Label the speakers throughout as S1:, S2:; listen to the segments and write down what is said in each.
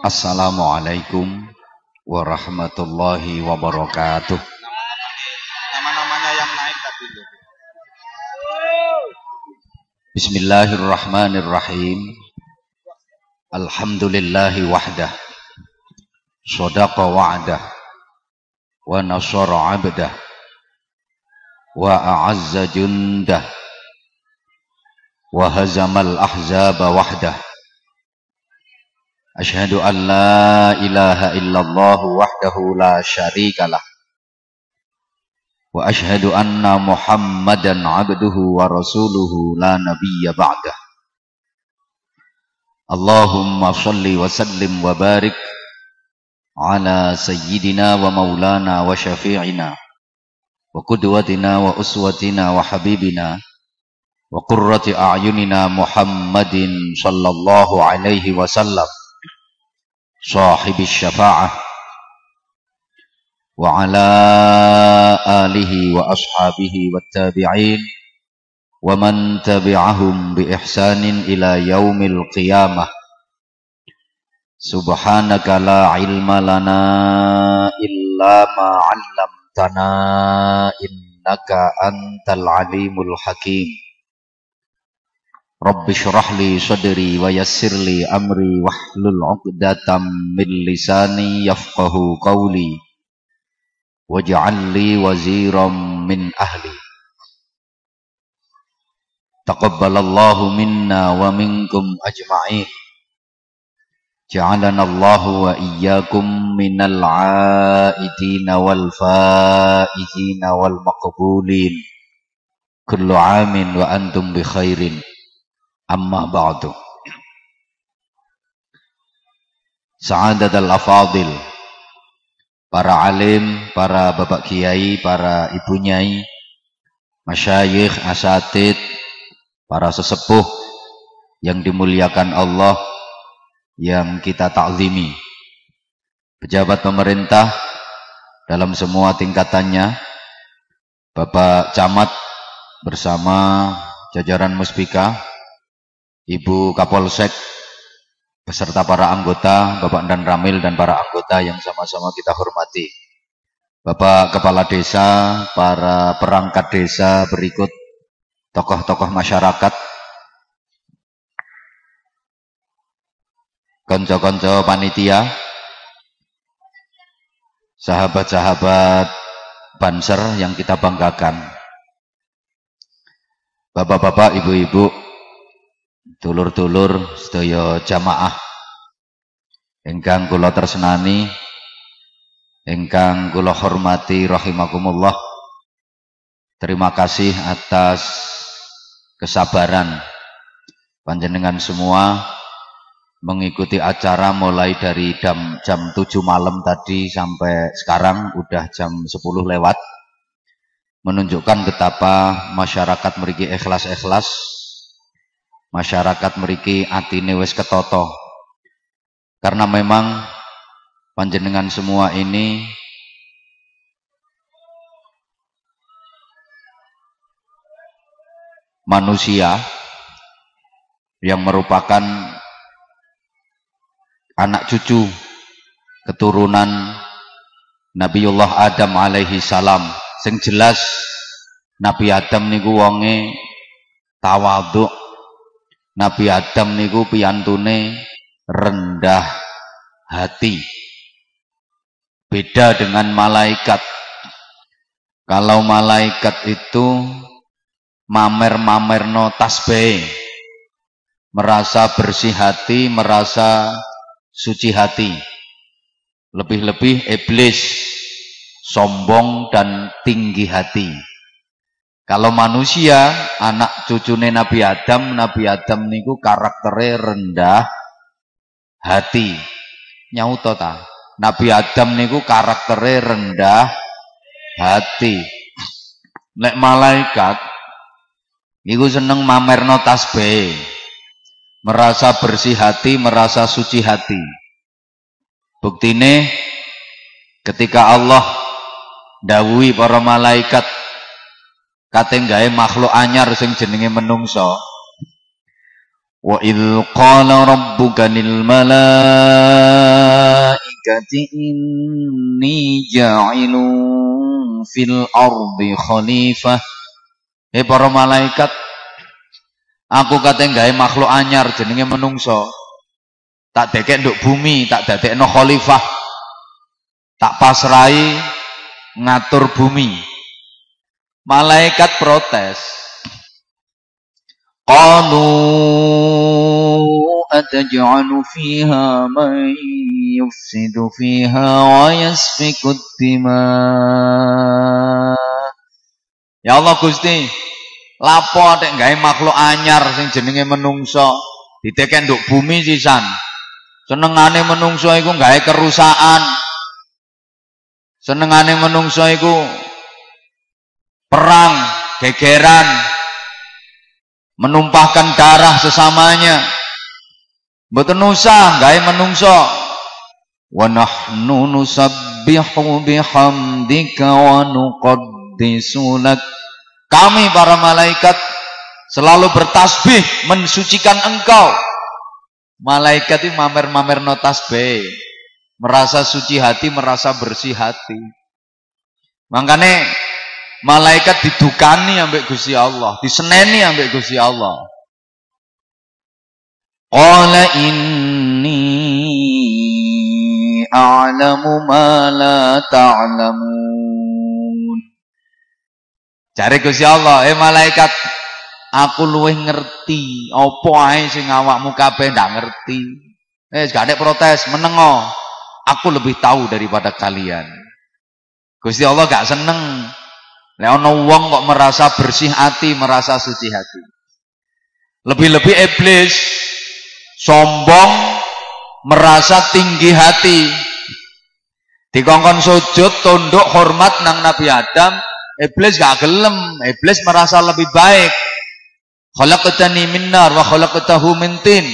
S1: Assalamualaikum warahmatullahi wabarakatuh.
S2: Nama-namanya yang naik tadi.
S1: Bismillahirrahmanirrahim. Alhamdulillahi wahdah. Sadaqa wa'dah. Wa nasara 'abdah. Wa a'azza jundah. Wa hazamal ahzaba wahdah. أشهد أن لا إله إلا الله وحده لا شريك له وأشهد أن محمدا عبده ورسوله لا نبي بعده. اللهم صل وسلم وبارك على سيدنا ومولانا وشفيعنا وقدوتنا وأسوتنا وحبيبنا وقرة أعيننا محمد صلى الله عليه وسلم. صاحب الشفاعة. وعلى آله وأصحابه والتابعين ومن تبعهم بإحسان إلى يوم القيامة. سبحانك لا علم لنا إلا ما علمتنا إنك أنت العليم الحكيم. رب اشرح لي صدري ويسر لي أمري واحلل عقدة من لساني يفقه قولي واجعل لي وزيرا من أهلي. تقبل الله منا ومنكم أجمعين. جعلنا الله وإياكم من العائدين والفائزين والمقبولين. كل عام وأنتم بخير. Amma ba'du. Sa'adat al-afadil. Para alim, para bapak kiai, para ibu nyai, masyayikh, asatid, para sesepuh yang dimuliakan Allah, yang kita takzimi. Pejabat pemerintah dalam semua tingkatannya, Bapak Camat bersama jajaran Muspika, Ibu Kapolsek beserta para anggota, Bapak Dan Ramil dan para anggota yang sama-sama kita hormati. Bapak Kepala Desa, para perangkat desa berikut, tokoh-tokoh masyarakat, konco-konco panitia, sahabat-sahabat banser yang kita banggakan. Bapak-bapak, ibu-ibu, Dulur-dulur sedaya jamaah. Ingkang kula tersenani ingkang kula hormati rahimakumullah. Terima kasih atas kesabaran panjenengan semua mengikuti acara mulai dari jam jam 7 malam tadi sampai sekarang udah jam 10 lewat. Menunjukkan betapa masyarakat memiliki ikhlas-ikhlas masyarakat meriki atine wis ketoto karena memang panjenengan semua ini manusia yang merupakan anak cucu keturunan Nabiullah Adam alaihi salam. Sing jelas Nabi Adam niku wonge tawaduk Nabi Adam niku piyantune rendah hati. Beda dengan malaikat. Kalau malaikat itu mamer-mamerno tasbih. Merasa bersih hati, merasa suci hati. Lebih-lebih iblis sombong dan tinggi hati. Kalau manusia, anak cucune Nabi Adam, Nabi Adam niku karakternya rendah hati. Nyauto ta? Nabi Adam niku karakternya rendah hati. Nek malaikat niku seneng mamerno tasbih. Merasa bersih hati, merasa suci hati. Buktine ketika Allah dawuhi para malaikat Kate gawe makhluk anyar sing jenenge menungso. Wa idh qala rabbuka lil malaikati inni ja'ilun fil ardi khalifah. Hei para malaikat, aku kate gawe makhluk anyar jenenge menungso. Tak dekek nduk bumi, tak dadekno khalifah. Tak pasrai ngatur bumi. Malaikat protes. Qalu ataj'alu fiha man yufsidu fiha wa yasfiku dima. Ya Allah Gusti, lapo nek gawe makhluk anyar sing jenenge menungso diteken nduk bumi sisan. Senengane menungso iku gawe kerusakan. Senengane menungso iku perang, gegeran, menumpahkan darah sesamanya. Mboten usah gawe menungso. Wa nahnu nusabbihu bihamdika wa nuqaddisu kami para malaikat selalu bertasbih mensucikan engkau. Malaikat itu mamer-mamer no tasbih. Merasa suci hati merasa bersih hati. Makanya malaikat didukani ambek Gusti Allah, diseneni ambek Gusti Allah. Qala inni a'lamu ma la ta'lamun. Cari Gusti Allah, eh malaikat, aku luwih ngerti apa ae sing awakmu kabeh ndak ngerti. Eh gak ada protes, menengo. Aku lebih tahu daripada kalian. Gusti Allah gak seneng Wong kok merasa bersih hati, merasa suci hati. Lebih-lebih iblis sombong, merasa tinggi hati. Dikongkon sujud, tunduk, hormat nang Nabi Adam, iblis gak gelem, iblis merasa lebih baik. Khalaqtani min nar wa khalaqtahu min tin.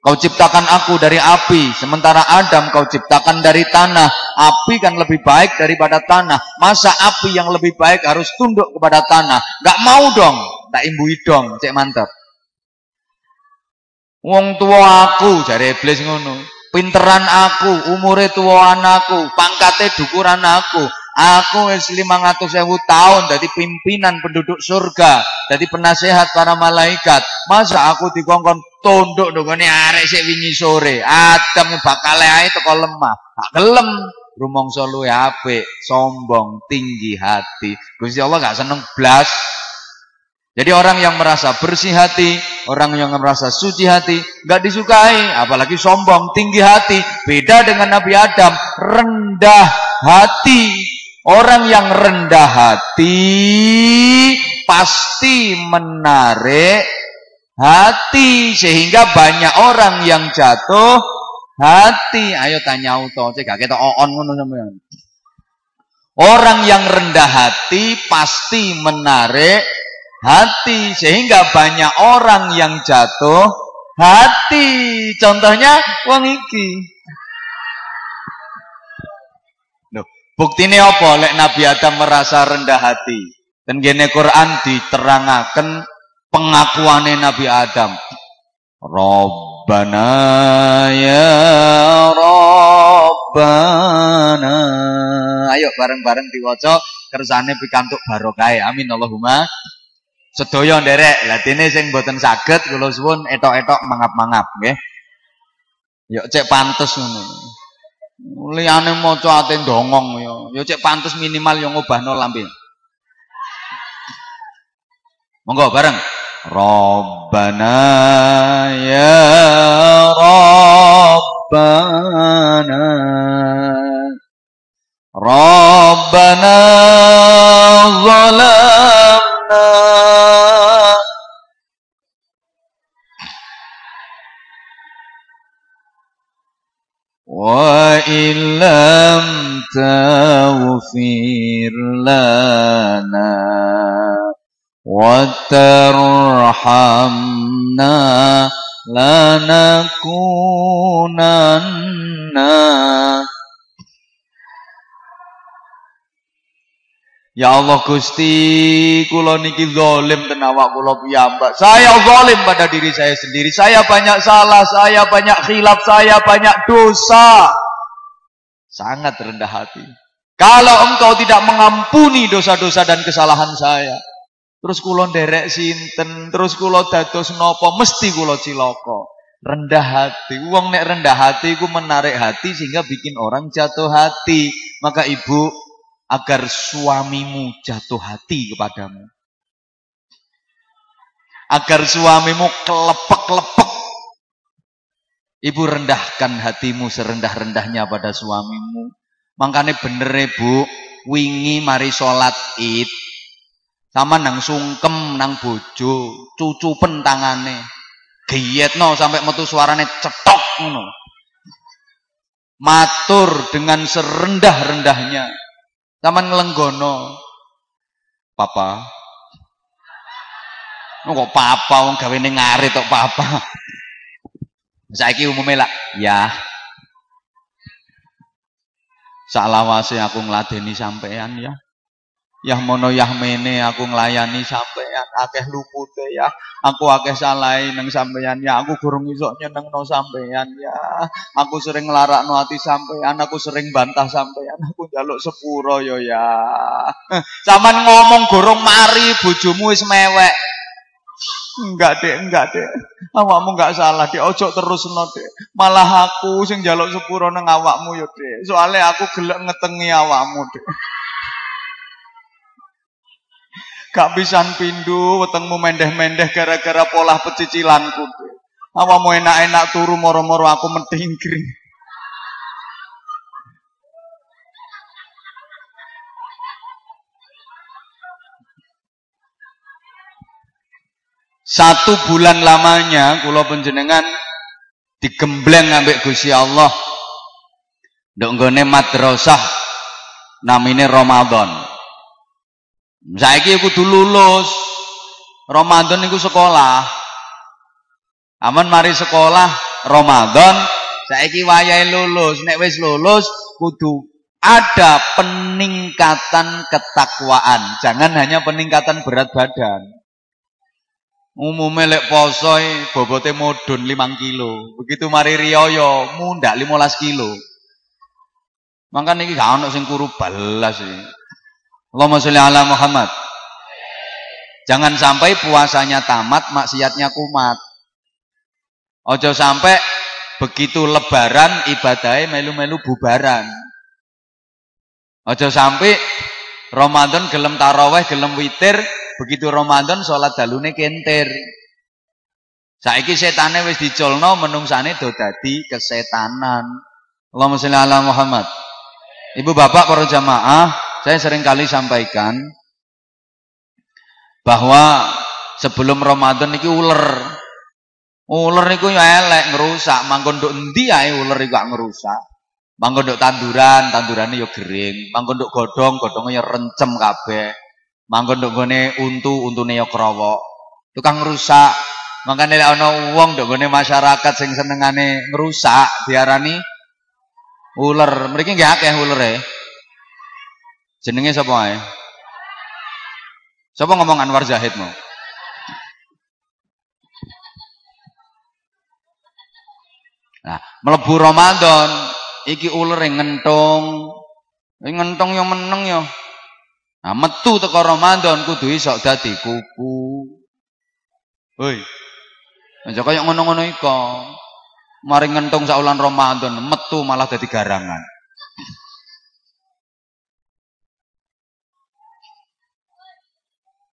S1: Kau ciptakan aku dari api, sementara Adam kau ciptakan dari tanah. Api kan lebih baik daripada tanah. Masa api yang lebih baik harus tunduk kepada tanah? Gak mau dong, tak imbui dong, cek mantap. Wong tua aku, jari iblis ngono. Pinteran aku, umure tua anakku, pangkate dukuran aku. Aku wis 500 sewu tahun jadi pimpinan penduduk surga, jadi penasehat para malaikat. Masa aku dikongkon tunduk ndongone arek sik wingi sore. Adam bakal ae teko lemah. Tak gelem rumangsa luwe apik, sombong, tinggi hati. Gusti Allah gak seneng blas. Jadi orang yang merasa bersih hati, orang yang merasa suci hati, gak disukai, apalagi sombong, tinggi hati. Beda dengan Nabi Adam, rendah hati. Orang yang rendah hati pasti menarik hati sehingga banyak orang yang jatuh hati. Ayo tanya auto, cek gak kita on ngono sampean. Orang yang rendah hati pasti menarik hati sehingga banyak orang yang jatuh hati. Contohnya wong iki. Loh, buktine apa lek Nabi Adam merasa rendah hati? Dan gene Quran diterangaken pengakuannya Nabi Adam. Rabbana ya Rabbana. Ayo bareng-bareng diwaca kersane pikantuk barokah. Amin Allahumma. Sedaya nderek, latine sing mboten saged kula suwun etok-etok mangap-mangap nggih. Yuk cek pantes ngono. Liyane maca ate ndongong ya. Ya cek pantes minimal yang ngubahno lambe. Monggo bareng. ربنا يا ربنا. ربنا ظلمنا. وإن لم تغفر لنا. وترحمنا لنكونن Ya Allah Gusti, kula niki zalim ten awak kula piyambak. Saya zalim pada diri saya sendiri. Saya banyak salah, saya banyak khilaf, saya banyak dosa. Sangat rendah hati. Kalau engkau tidak mengampuni dosa-dosa dan kesalahan saya, terus kula nderek sinten, terus kula dados napa, mesti kula cilaka. Rendah hati. Uang nek rendah hati ku menarik hati sehingga bikin orang jatuh hati. Maka ibu agar suamimu jatuh hati kepadamu. Agar suamimu kelepek-lepek. Ibu rendahkan hatimu serendah-rendahnya pada suamimu. Makanya bener ibu, wingi mari sholat id. Sama nang sungkem nang bojo, pentangane. no sampai metu suarane cetok ngono. Matur dengan serendah-rendahnya Taman ngelenggono. Papa. Oh, kok papa wong gawene ngarit kok papa. Saiki umumnya lah, ya. Salawase aku ngladeni sampean ya. Yah mono yah mene aku nglayani sampean akeh lupute ya. Aku akeh salai nang sampean ya. Aku gurung iso nyenengno sampean ya. Aku sering nglarakno ati sampean, aku sering bantah sampean. Aku njaluk sepuro yo ya. Saman ngomong gorong mari bojomu wis mewek. Enggak dek, enggak dek. Awakmu enggak salah dek. Ojo terus no dek. Malah aku sing jaluk sepuro nang awakmu yo dek. Soalnya aku gelek ngetengi awakmu dek. Gak bisa pindu, wetengmu mendeh-mendeh gara-gara pola pecicilanku. mau enak-enak turu moro-moro aku mentingkring. Satu bulan lamanya kula penjenengan digembleng ambek Gusti Allah. Ndok nggone madrasah namine Ramadan. Saiki kudu lulus. Ramadan niku sekolah. Aman mari sekolah Ramadan, saiki wayahe lulus. Nek wis lulus kudu ada peningkatan ketakwaan. Jangan hanya peningkatan berat badan. Umumnya lek posoi bobote modun 5 kilo. Begitu mari riyoyo mundak 15 kilo. Mangkan iki gak ono sing kuru balas sih. Allahumma sholli ala Muhammad. Jangan sampai puasanya tamat, maksiatnya kumat. Ojo sampai begitu lebaran ibadahnya melu-melu bubaran. Ojo sampai Ramadan gelem taraweh, gelem witir, begitu Ramadan sholat dalune kentir. Saiki setane wis dicolno menungsane do dadi kesetanan. Allahumma sholli ala Muhammad. Ibu bapak para jamaah, saya sering kali sampaikan bahwa sebelum Ramadan ini ular. Ular niku ya elek ngerusak, mangkon nduk endi ae ular iku ngerusak. Mangkon nduk tanduran, tandurane ya gering. Mangkon nduk godhong, godhonge ya rencem kabeh. Mangkon nduk gone untu, untune ya krowok. Tukang ngerusak. Makanya lek ana wong nduk gone masyarakat sing senengane ngerusak diarani ular. Mriki nggih akeh ulere. Jenenge sapa ae? Sapa ngomong Anwar Zahid mau? Nah, mlebu Ramadan iki uler ngentung. Ngentung yang meneng ya. Nah, metu teko Ramadan kudu iso dadi kuku. Hoi. Aja kaya ngono-ngono iko. Mari ngentung saulan Ramadan, metu malah dadi garangan.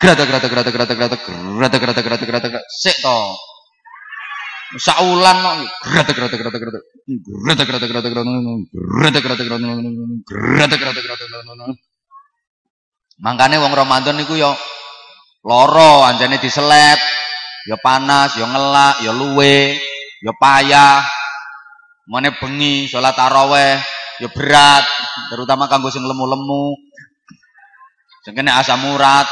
S1: Grata grata grata grata grata grata grata grata grata grata sik to. Saulan kok grata grata grata grata grata grata grata grata grata grata grata grata grata grata Mangkane wong Ramadan niku ya loro anjane diselep, ya panas, ya ngelak, ya luwe, ya payah. Mane bengi salat tarawih ya berat, terutama kanggo sing lemu-lemu. Sing kene asam urat.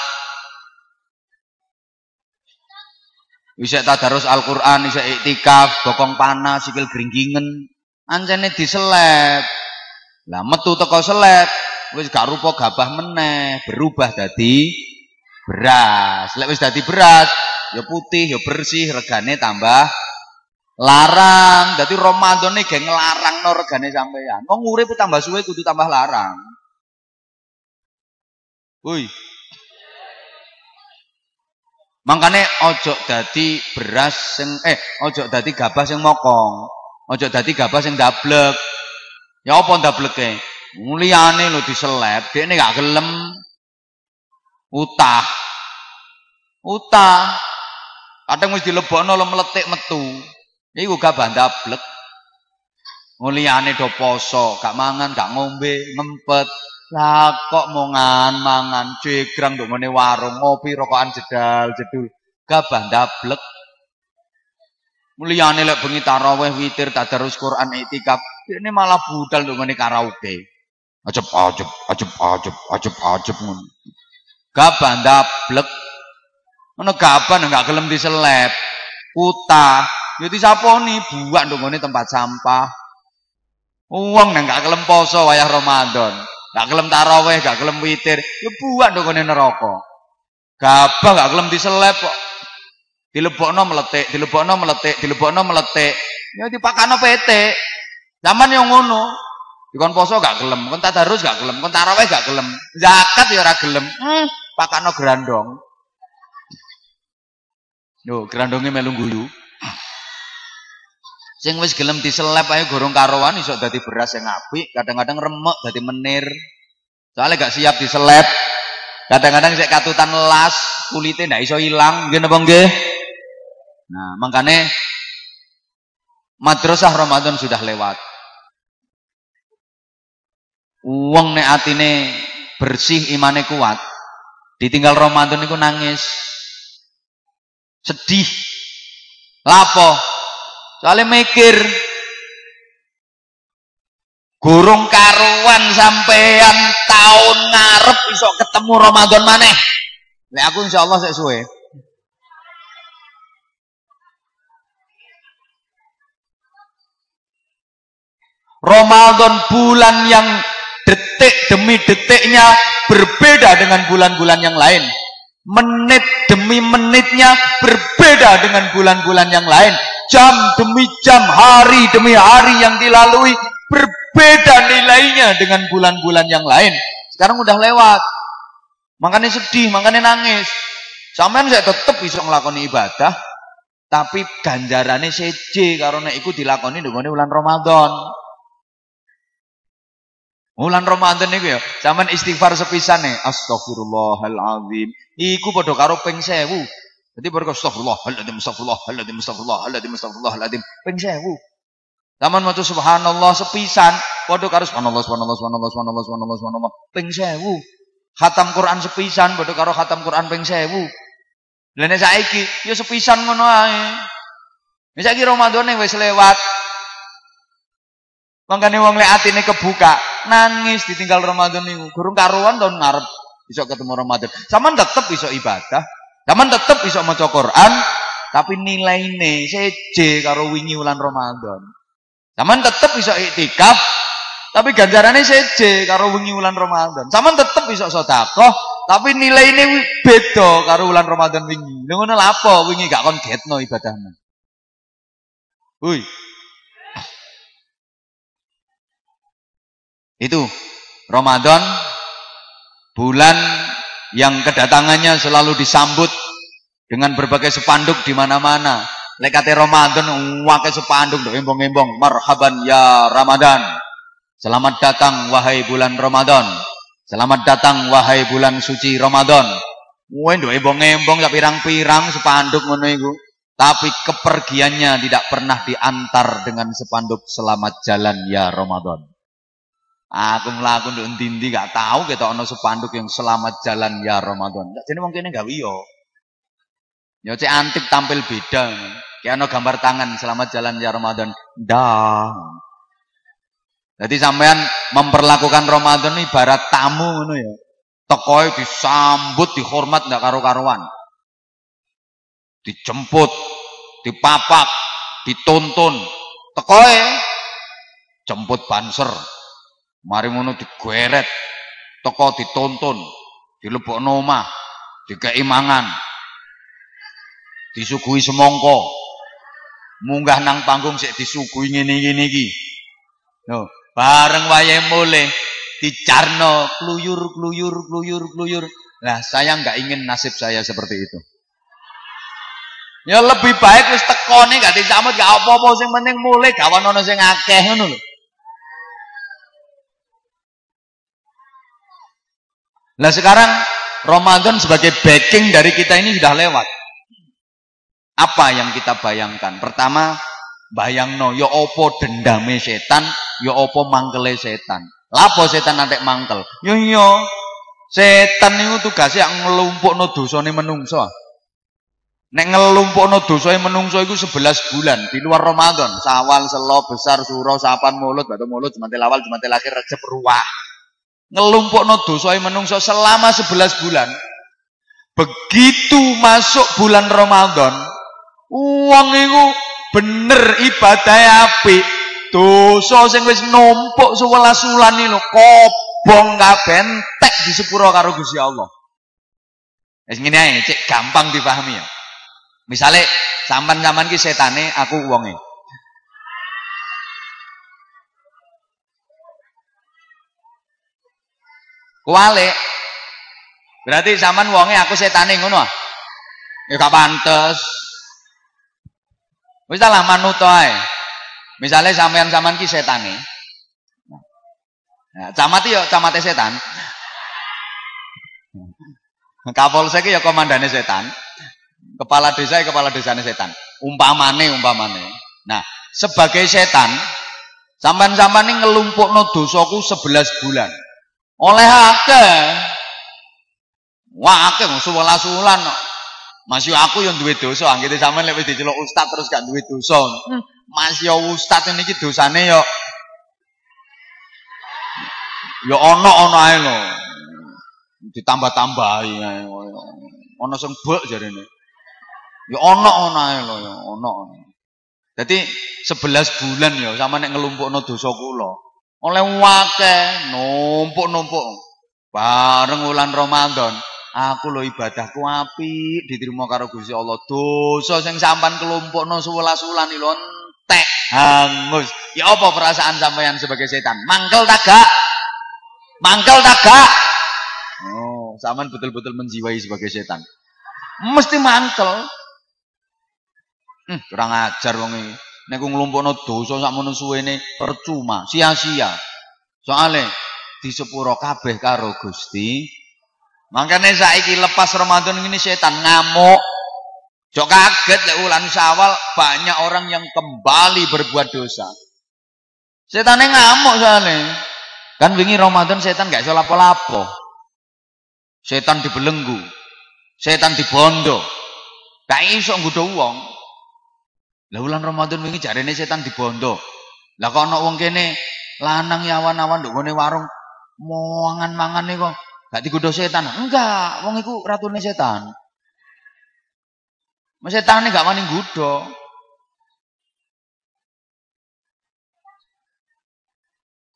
S1: Bisa tadarus Al-Qur'an, bisa iktikaf, bokong panas, sikil gringgingen. Anjane diselep. Lah metu teko selep, wis gak rupa gabah meneh, berubah dadi beras. Lek wis dadi beras, ya putih, ya bersih, regane tambah larang. Dadi Ramadan iki geng no regane sampean. Wong urip tambah suwe kudu tambah larang. Woi. Mangkane ojo dadi beras sing eh ojo dadi gabah sing mokong. Ojo dadi gabah sing dablek. Ya apa ndableke? Muliyane lho diseleb, dekne gak gelem utah. Utah. Kadang wis dilebokno lo meletik metu. Iku gak bandablek. Muliyane do poso, gak mangan, gak ngombe, ngempet. Lah kok mongan mangan cegrang nduk ngene warung ngopi rokokan jedal jedul. Gak bandablek. Muliyane lek bengi tarawih witir tadarus Quran itikaf, ini malah budal nduk ngene karaoke. Ajep ajep ajep ajep ajep ajep ngono. Gaban dablek. Ngono gaban enggak gelem diselep. Utah, ya disaponi buak ndongone tempat sampah. Uang nang gak poso wayah Ramadan. Gak gelem tarawih, gak gelem witir, ya buak ndongone neraka. Gabah gak gelem diselep kok. Dilebokno meletik, dilebokno meletik, dilebokno meletik. Ya dipakano PT. Zaman yang ngono. Dikon poso gak gelem, kon tadarus gak gelem, kon tarawih gak gelem, zakat ya ora gelem. Hmm, pakano grandong. Yo, grandonge melu guyu. Sing wis gelem diselep ae gorong karowan iso dadi beras sing apik, kadang-kadang remek dadi menir. Soalnya gak siap diselep. Kadang-kadang sik katutan las, kulitnya ndak iso ilang, nggih napa? Nah, makanya madrasah Ramadan sudah lewat. Uang nek atine bersih imane kuat, ditinggal Ramadan niku nangis. Sedih. Lapo? Soalnya mikir Gurung karuan sampean tahun ngarep iso ketemu Ramadan maneh. Nek aku insyaallah sik suwe. Ramadan bulan yang detik demi detiknya berbeda dengan bulan-bulan yang lain. Menit demi menitnya berbeda dengan bulan-bulan yang lain. Jam demi jam, hari demi hari yang dilalui berbeda nilainya dengan bulan-bulan yang lain. Sekarang udah lewat. Makanya sedih, makanya nangis. Sampean saya tetap bisa melakukan ibadah, tapi ganjarannya seje karena ikut dilakoni dengan bulan Ramadan. Bulan Ramadan niku ya, zaman istighfar sepisan nih. Astagfirullahalazim. Iku padha karo 1000. Dadi berko astagfirullahaladzim, astagfirullahaladzim, astagfirullahaladzim, astagfirullahaladzim. Ping 1000. Zaman maca subhanallah sepisan padha karo subhanallah, subhanallah, subhanallah, subhanallah, subhanallah, subhanallah. 1000. Khatam Quran sepisan padha karo khatam Quran ping 1000. Lah nek saiki ya sepisan ngono ae. Nek saiki Ramadan wis lewat. Mangkane wong lek atine kebuka, nangis ditinggal Ramadan niku. Gurung karuan tahun ngarep bisa ketemu Ramadan. Zaman tetep bisa ibadah. Zaman tetep bisa maca Quran, tapi nilainya seje karo wingi wulan Ramadan. Zaman tetep bisa iktikaf, tapi ganjarannya seje karo wingi wulan Ramadan. Zaman tetep bisa sedekah, tapi nilainya beda karo wulan Ramadan wingi. Lha ngono lapo wingi gak kon getno ibadahmu. Woi, Itu Ramadan bulan yang kedatangannya selalu disambut dengan berbagai sepanduk di mana-mana. Lekate Ramadan wakai sepanduk embong-embong marhaban ya Ramadan. Selamat datang wahai bulan Ramadan. Selamat datang wahai bulan suci Ramadan. Woi do embong-embong sak pirang-pirang sepanduk iku. Tapi kepergiannya tidak pernah diantar dengan sepanduk selamat jalan ya Ramadan. Aku mlaku nduk endi-endi gak tahu kita ono sepanduk yang selamat jalan ya Ramadan. Jadi mungkin gak yo. Ya cek antik tampil beda. Kayak ono gambar tangan selamat jalan ya Ramadan. Dah. Jadi sampean memperlakukan Ramadan ini ibarat tamu ngono ya. Tokoe disambut, dihormat ndak karo-karuan. Dijemput, dipapak, dituntun. Tokoe jemput banser, Mari ngono digeret, toko dituntun, dilebokno omah, dikei mangan. Disuguhi semongko. Munggah nang panggung sik disuguhi ngene-ngene iki. Lho, bareng wayahe mulai dicarno kluyur kluyur kluyur kluyur. Nah, saya nggak ingin nasib saya seperti itu. Ya lebih baik wis tekone gak disambut gak apa-apa sing penting mulai gawan ono sing akeh ngono lho. Nah sekarang Ramadan sebagai backing dari kita ini sudah lewat. Apa yang kita bayangkan? Pertama, bayang no, yo ya opo dendame setan, ya opo mangkele setan. Lapo setan nanti mangkel? Yo yo, setan itu tugasnya ngelumpuk no dosane menungso. Nek ngelumpuk no dosane menungso itu 11 bulan di luar Ramadan. Sawal, selo, besar, suro, sapan, mulut, batu mulut, jumantil awal, jumantil akhir, recep, ruah ngelumpukno dosa menungso selama 11 bulan. Begitu masuk bulan Ramadan, uang itu bener ibadah api. Dosa sing wis numpuk 11 wulan lho kobong kabeh entek di sepuro karo Gusti Allah. Wis ngene cek gampang dipahami ya. Misale sampean-sampean ki setane, aku uangnya. Kuali. Berarti zaman wonge aku setane ngono ah. Ya gak pantes. Wis lah manut ae. Misale sampean-sampean ki setane. Nah, camat ya camate setan. Kapolsek ya komandane setan. Kepala desa ya kepala desane setan. Umpamane umpamane. Nah, sebagai setan, sampean-sampean ini ngelumpukno dosaku 11 bulan. Oleh akeh. Wah akeh wong 11 wulan Masih aku yang duwe dosa, anggere sampean lek wis diceluk ustaz terus gak duwe dosa. Hmm. Mas ya ustaz niki dosane ya ya ana-ana ae lho. Ditambah-tambahi ae. Ana sing bek jarene. Ya ana-ana ae lho ya, ana. Dadi 11 bulan ya sama nek ngelumpukno dosa kula oleh wake numpuk-numpuk. Bareng bulan Ramadan. Aku lo ibadahku api diterima karo Gusti Allah. Dosa sing sampan kelompokno 11 wulan lho entek hangus. Ya apa perasaan sampeyan sebagai setan? Mangkel tak gak? Mangkel tak gak? Oh sampean betul-betul menjiwai sebagai setan. Mesti mangkel. Hmm, kurang ajar wong Nek nglumpukno dosa sakmono suwene percuma, sia-sia. Soale di sepuro kabeh karo Gusti. Makanya saiki lepas Ramadan ini setan ngamuk. Jok kaget lek ulan Syawal banyak orang yang kembali berbuat dosa. Setannya ngamuk soalnya. Kan wingi Ramadan setan gak iso lapo-lapo. Setan dibelenggu. Setan dibondo. Gak iso nggodho wong. Lah bulan Ramadan wingi jarene setan dibondo. Lah kok ana wong kene lanang yawan-awan nduk ngene warung mangan-mangan kok gak digodho setan. Enggak, wong iku ratune setan. Mas setan gak wani nggodho.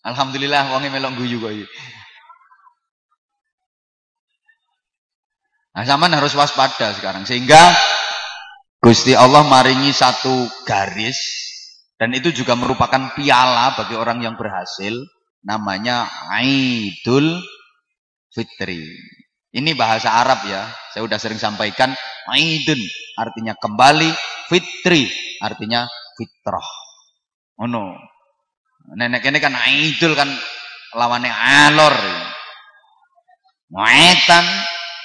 S1: Alhamdulillah wonge melok guyu kok iki. Nah, zaman harus waspada sekarang sehingga Gusti Allah maringi satu garis dan itu juga merupakan piala bagi orang yang berhasil namanya Aidul Fitri. Ini bahasa Arab ya. Saya sudah sering sampaikan Aidun artinya kembali, Fitri artinya fitrah. Oh no. Nenek ini kan Aidul kan lawannya alor. Muetan,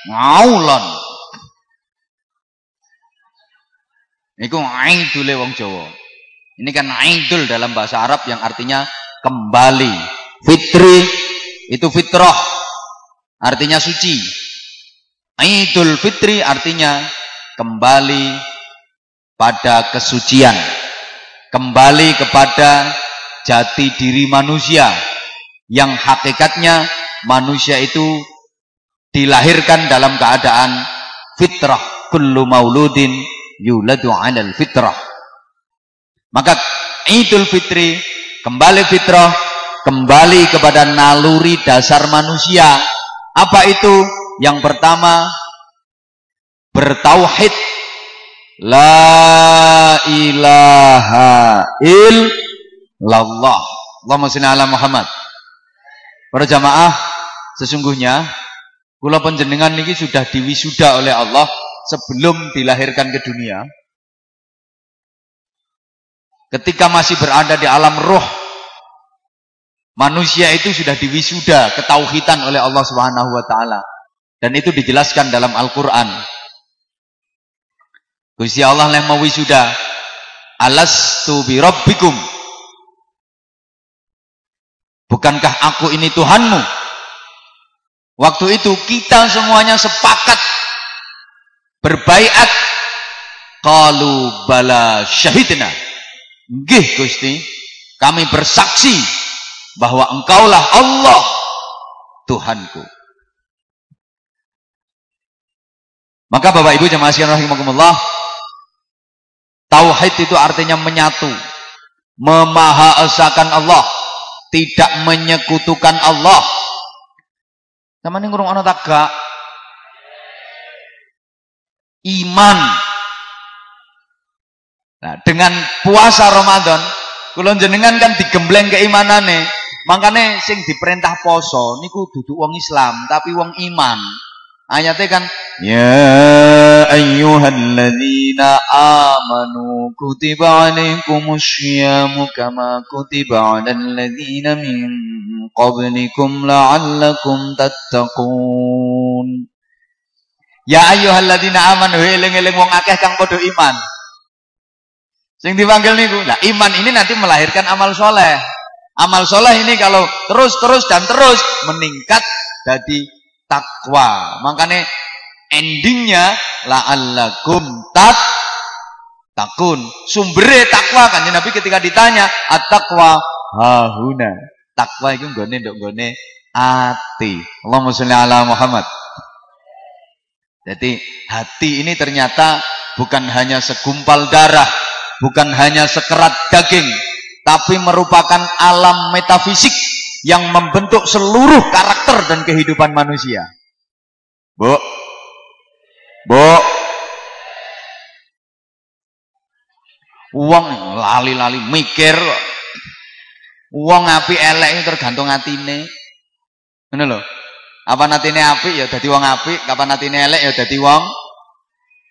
S1: ngaulon. Iku aidule wong Jawa. Ini kan aidul dalam bahasa Arab yang artinya kembali, Fitri itu fitrah artinya suci. Idul Fitri artinya kembali pada kesucian. Kembali kepada jati diri manusia yang hakikatnya manusia itu dilahirkan dalam keadaan fitrah kullu mauludin yuladu 'alal fitrah. Maka Idul Fitri kembali fitrah kembali kepada naluri dasar manusia. Apa itu? Yang pertama bertauhid. La ilaha il Allah. Allahumma sholli ala Muhammad. Para jamaah, sesungguhnya kula panjenengan niki sudah diwisuda oleh Allah sebelum dilahirkan ke dunia. Ketika masih berada di alam roh, manusia itu sudah diwisuda ketauhidan oleh Allah Subhanahu wa taala. Dan itu dijelaskan dalam Al-Qur'an. Gusti Allah yang mewisuda, "Alastu bi rabbikum?" Bukankah aku ini Tuhanmu? Waktu itu kita semuanya sepakat berbaiat Qalu bala syahidna. Nggih Gusti, kami bersaksi bahwa Engkaulah Allah Tuhanku. Maka Bapak Ibu jemaah sekalian rahimakumullah, tauhid itu artinya menyatu, memahaesakan Allah, tidak menyekutukan Allah. Sama nih ngurung ana tak Iman. Nah, dengan puasa Ramadan, kula jenengan kan digembleng keimanane. Makanya sing diperintah poso niku duduk wong Islam, tapi wong iman. Ayatnya kan Ya ayyuhalladzina amanu kutiba alaikumus syiyamu kama kutiba alal ladzina min qablikum la'allakum tattaqun Ya ayyuhalladzina amanu eling-eling wong akeh kang padha iman Sing dipanggil niku. Lah iman ini nanti melahirkan amal soleh. Amal soleh ini kalau terus-terus dan terus meningkat jadi takwa. Makanya endingnya la'allakum tat takun. Sumbere takwa kan Nabi ketika ditanya at-taqwa hahuna. Takwa itu nggone ndok nggone ati. Allahumma sholli ala Muhammad. Jadi hati ini ternyata bukan hanya segumpal darah, bukan hanya sekerat daging, tapi merupakan alam metafisik yang membentuk seluruh karakter dan kehidupan manusia. Bu, bu, uang lali-lali mikir, uang api elek ini tergantung atine. Ngono lho. Apa natine api ya dadi wong api, kapan natine elek ya dadi wong.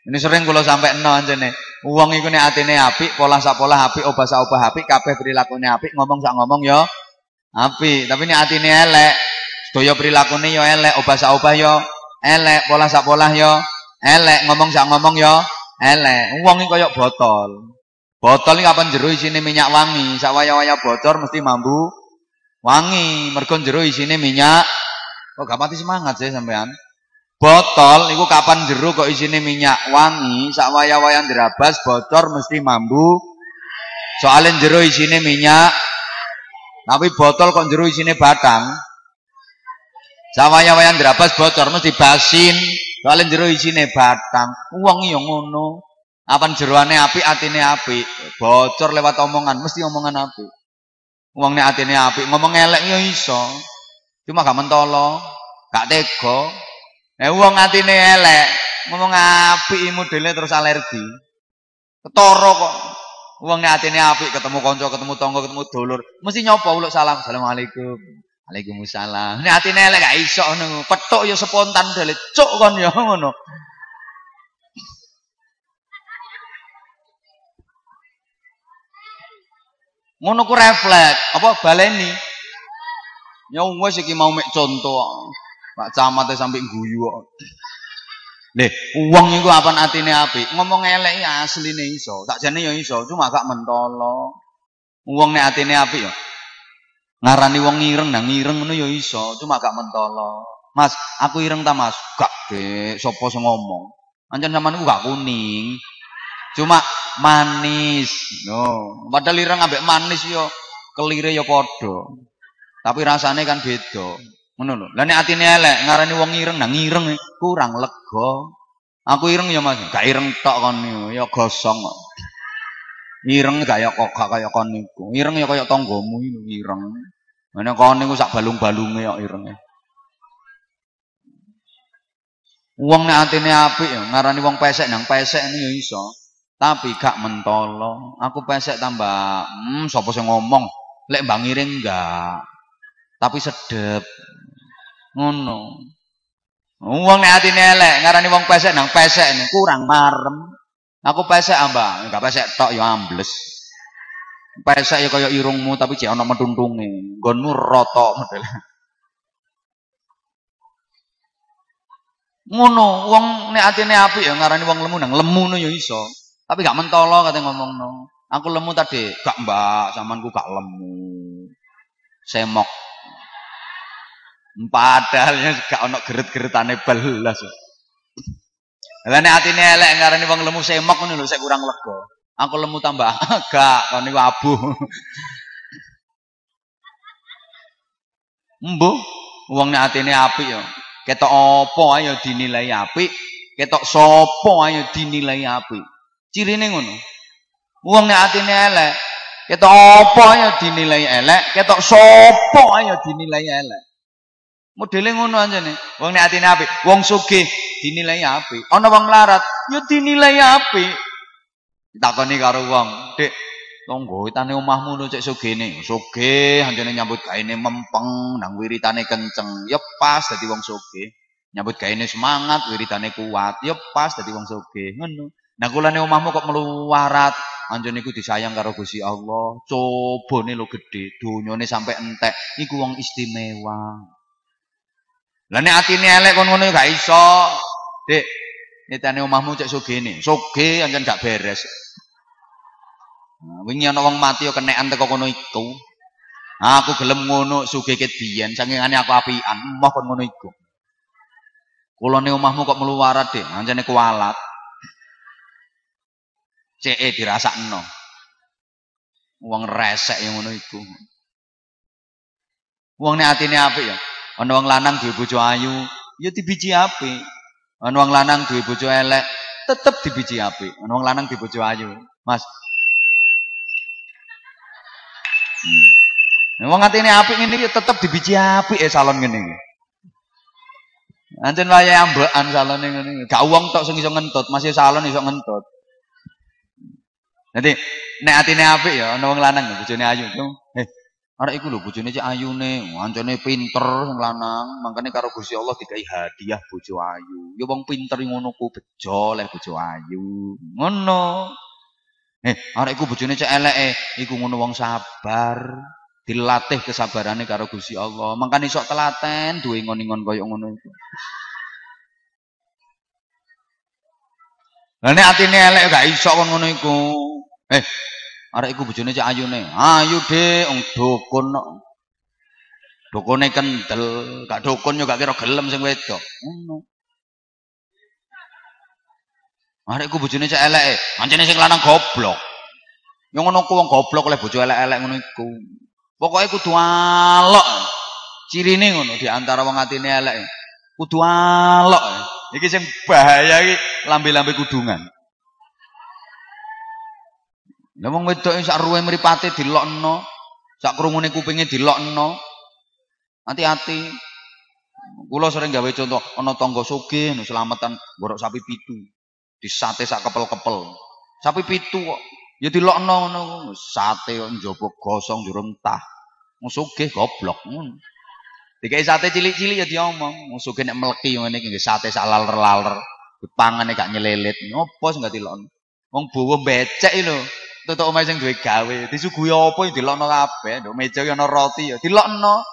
S1: Ini sering kula sampai eno anjene. Wong iku nek atine apik, pola sak pola apik, obah sak obah apik, kabeh prilakune apik, ngomong sak ngomong ya Api, tapi ini atine elek. Sedaya prilakune yo elek, obah sak obah yo elek, pola sak pola yo elek, ngomong sak ngomong yo elek. Wong iki koyo botol. Botol iki kapan jero isine minyak wangi, sak waya-waya bocor mesti mambu wangi. Mergo jero isine minyak kok gak mati semangat sih sampean. Botol iku kapan jero kok isine minyak wangi, sak waya-waya ndrabas bocor mesti mambu. Soalnya jero isine minyak tapi botol kok jero isine batang. Sawaya-waya ndrabas bocor mesti basin, soalnya jero isine batang. Wong yo ngono. Apan jeroane api, atine api. Bocor lewat omongan, mesti omongan api. Wong nek atine api, ngomong elek yo iso. Cuma gak mentolo, gak tega. Eh wong atine elek, ngomong api modele terus alergi. Ketara kok. Wong nek atine apik ketemu kanca, ketemu tangga, ketemu dulur, mesti nyopo uluk salam. Assalamualaikum. Waalaikumsalam. Nek atine elek gak iso ngono. Petuk ya spontan dele. Cuk kon ya ngono. Ngono ku refleks, apa baleni. Ya wis iki mau mek contoh. Pak Camat sampai guyu kok. Nih, uang itu apa atine api? Ngomong elek ya asline iso. Tak jane ya iso, cuma gak mentolo. Uang nek atine api ya. Ngarani wong ireng nang ireng ngono ya iso, cuma gak mentolo. Mas, aku ireng ta Mas? Gak, Dek. Sopo sing ngomong? Ancen sampean gak kuning. Cuma manis. No, padahal ireng ambek manis yo kelire yo padha. Tapi rasanya kan beda. Ngono lho. Lah nek atine elek ngarani wong ireng nang ireng kurang lega. Aku ireng ya Mas, gak ireng tok kon ya gosong kok. Ireng gak ya kok gak kaya kon niku. Ireng ya kaya tanggamu iki ireng. Mana kon niku sak balung-balunge kok irenge. Wong nek atine apik ya ngarani wong pesek nang pesek ini ya iso. Tapi gak mentolo. Aku pesek tambah hmm sapa sing ngomong. Lek mbang iring enggak. Tapi sedep. Ngono. Wong nek atine elek ngarani wong pesek nang pesek ini kurang marem. Aku pesek amba, enggak pesek tok ya ambles. Pesek ya kaya irungmu tapi jek ana metuntunge. Nggonmu rata model. Ngono, wong nek atine apik ya ngarani wong lemu nang lemu no ya iso. Tapi gak mentolo kate ngomongno. Aku lemu tadi, gak mbak, samanku gak lemu. Semok. Padahal gak ono geret-geretane belas. Lah nek atine elek ngarani wong lemu semok ngono lho sik kurang lega. Aku lemu tambah gak kon niku abuh. Mbuh, wong nek atine apik ya. Ketok apa ayo dinilai apik, ketok sapa ayo dinilai apik. Cirine ngono. Wong nek atine elek, ketok apa ayo dinilai elek, ketok sapa ayo dinilai elek. Modele ngono anjene. Wong nek atine apik, wong sugih dinilai apik. Ana wong larat, ya dinilai apik. Takoni karo wong, "Dik, tonggo witane omahmu lho cek sugene." Sugih anjene nyambut gaene mempeng, nang wiritane kenceng. Ya pas dadi wong sugih. Nyambut gaene semangat, wiritane kuat. Ya pas dadi wong sugih. Ngono. Nah kulane omahmu kok meluwarat, anjene iku disayang karo Gusti Allah. Cobane lho gedhe, donyane sampai entek. Iku wong istimewa. Lah nek atine elek kon ngono gak iso. Dik, nitane omahmu cek sugene. Sugih anjen gak beres. Wingi ana wong mati yo kenekan teko kono iku. Aku gelem ngono sugih ket biyen sangingane aku apian, emoh kon ngono iku. Kulone omahmu kok meluwarat, Dik. Anjene kualat. CE dirasakno. Wong resek yang ngono iku. Wong nek atine apik ya, Ana wong lanang duwe bojo ayu, ya dibiji apik. Ana wong lanang duwe bojo elek, tetep dibiji apik. Ana wong lanang duwe bojo ayu. Mas. Hmm. Wong atine apik ngene iki tetep dibiji apik e salon ngene iki. Ancen wayahe ambekan salone ngene. Gak wong tok sing iso ngentut, masih salon iso ngentut. Jadi nek atine apik ya ana wong lanang bojone ayu. Eh, Arek iku lho bojone cek ayune, ancane pinter sing lanang, makane karo Gusti Allah dikai hadiah bojo ayu. Ya wong pinter ngono ku bejo oleh bojo ayu. Ngono. Eh, arek iku bojone cek eleke, iku ngono wong sabar. Dilatih kesabarane karo Gusti Allah. Makane sok telaten duwe ngon-ngon koyo ngono iku. Lah nek atine elek gak iso kon ngono iku. Eh, Arek iku bojone cek ayune. Ayu Dik, wong dukun kok. Dukune kendel, gak dukun yo gak kira gelem sing wedok. Ngono. Arek iku bojone cek eleke, mancene sing lanang goblok. Yo ngono ku wong goblok oleh bojo elek-elek ngono iku. Pokoke kudu alok. Cirine ngono di antara wong atine elek. Kudu alok. Iki sing bahaya iki lambe-lambe kudungan. Lah wong wedoke sak ruwe mripate dilokno, sak krungune kupinge dilokno. Hati-hati. Kula sering gawe contoh ana tangga sugih no selamatan gorok sapi pitu. Disate sak kepel-kepel. Sapi pitu kok. Ya dilokno ngono. Sate kok njaba gosong jero entah. Wong sugih goblok ngono. Dikai sate cilik-cilik ya diomong. Wong sugih nek mleki ngene iki sate sak laler-laler. Dipangane gak nyelelit. Ngopo sing gak dilokno? Wong bawa becek lho. Tutuk omahe sing duwe gawe, disuguhi apa ya dilokno kabeh, nduk meja ya ana roti ya dilokno.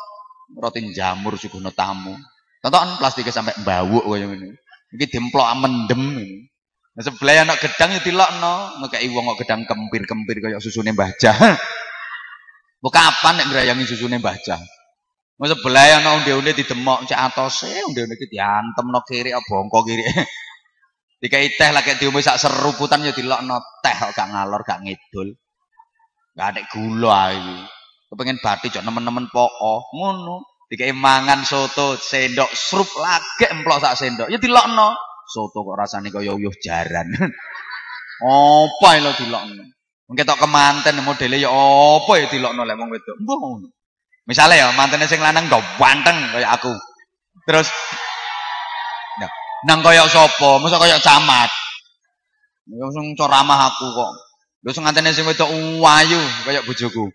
S1: Roti jamur suguhno tamu. Tonton plastiknya sampai mbawuk kaya ngene. Iki dimplok mendem ini. Nah sebelah anak gedang ya dilokno, ngekeki wong kok gedang kempir-kempir kaya susune Mbah Jah. Bu kapan nek ngrayangi susune Mbah Jang? Masa belah ana unde-unde didemok cek atose, unde-unde iki diantemno kiri bongko kiri. Dikai teh lagi diombe sak seruputan ya dilokno teh kok gak ngalor gak ngidul. Gak ada gula iki. Kepengen bati cok nemen-nemen poko, ngono. Dikai mangan soto sendok srup lagi emplok sak sendok. Ya dilokno. Soto kok rasane kaya uyuh jaran. apa lho dilokno. Mungkin tok kemanten modele ya apa ya dilokno lek wong wedok. Misalnya ya mantene sing lanang do wanteng kaya aku. Terus nang kaya sapa? Masa kaya camat. Ya sing ramah aku kok. Lho sing ngantene sing wedok wayu kaya bojoku.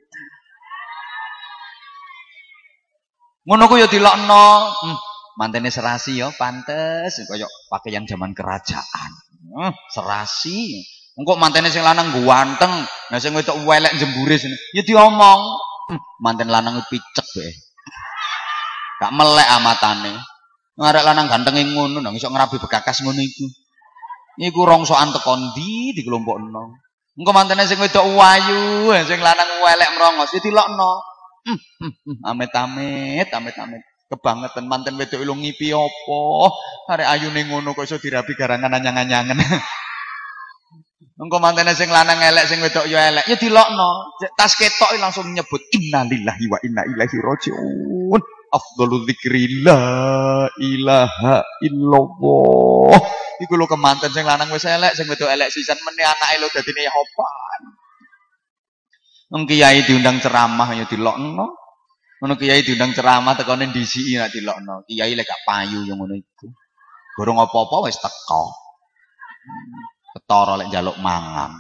S1: Ngono ku ya dilokno. Hmm, mantene serasi ya pantes kaya pakaian zaman kerajaan. Hmm, serasi. Engko mantene sing lanang ganteng, nah sing wedok welek jemburis ya diomong. Hmm, manten lanang picek be. Gak melek amatane. Ngarek lanang ganteng ngono nang iso ngrabi bekakas ngono iku. Iku rongsokan teko ndi di kelompokno. Engko mantene sing wedok wayu, sing lanang welek merongos ya dilokno. Hmm, hmm, hmm, amit-amit, amit-amit. Kebangetan manten wedok lu ngipi apa? Arek ayune ngono kok iso dirabi garangan anyang-anyangen. Engko mantene sing lanang elek sing wedok ya elek, ya dilokno. Tas ketok langsung nyebut innalillahi wa inna ilaihi rajiun. Afdhalu dzikri la ilaha illallah. Iku lho kemanten sing lanang wis elek, sing wedok elek sisan meneh anake lho dadine hopan. Wong kiai diundang ceramah ya dilokno. Ngono kiai diundang ceramah tekone ndisi nek dilokno. Kiai lek gak payu yang ngono iku. Gorong apa-apa wis teko ketara lek njaluk mangan.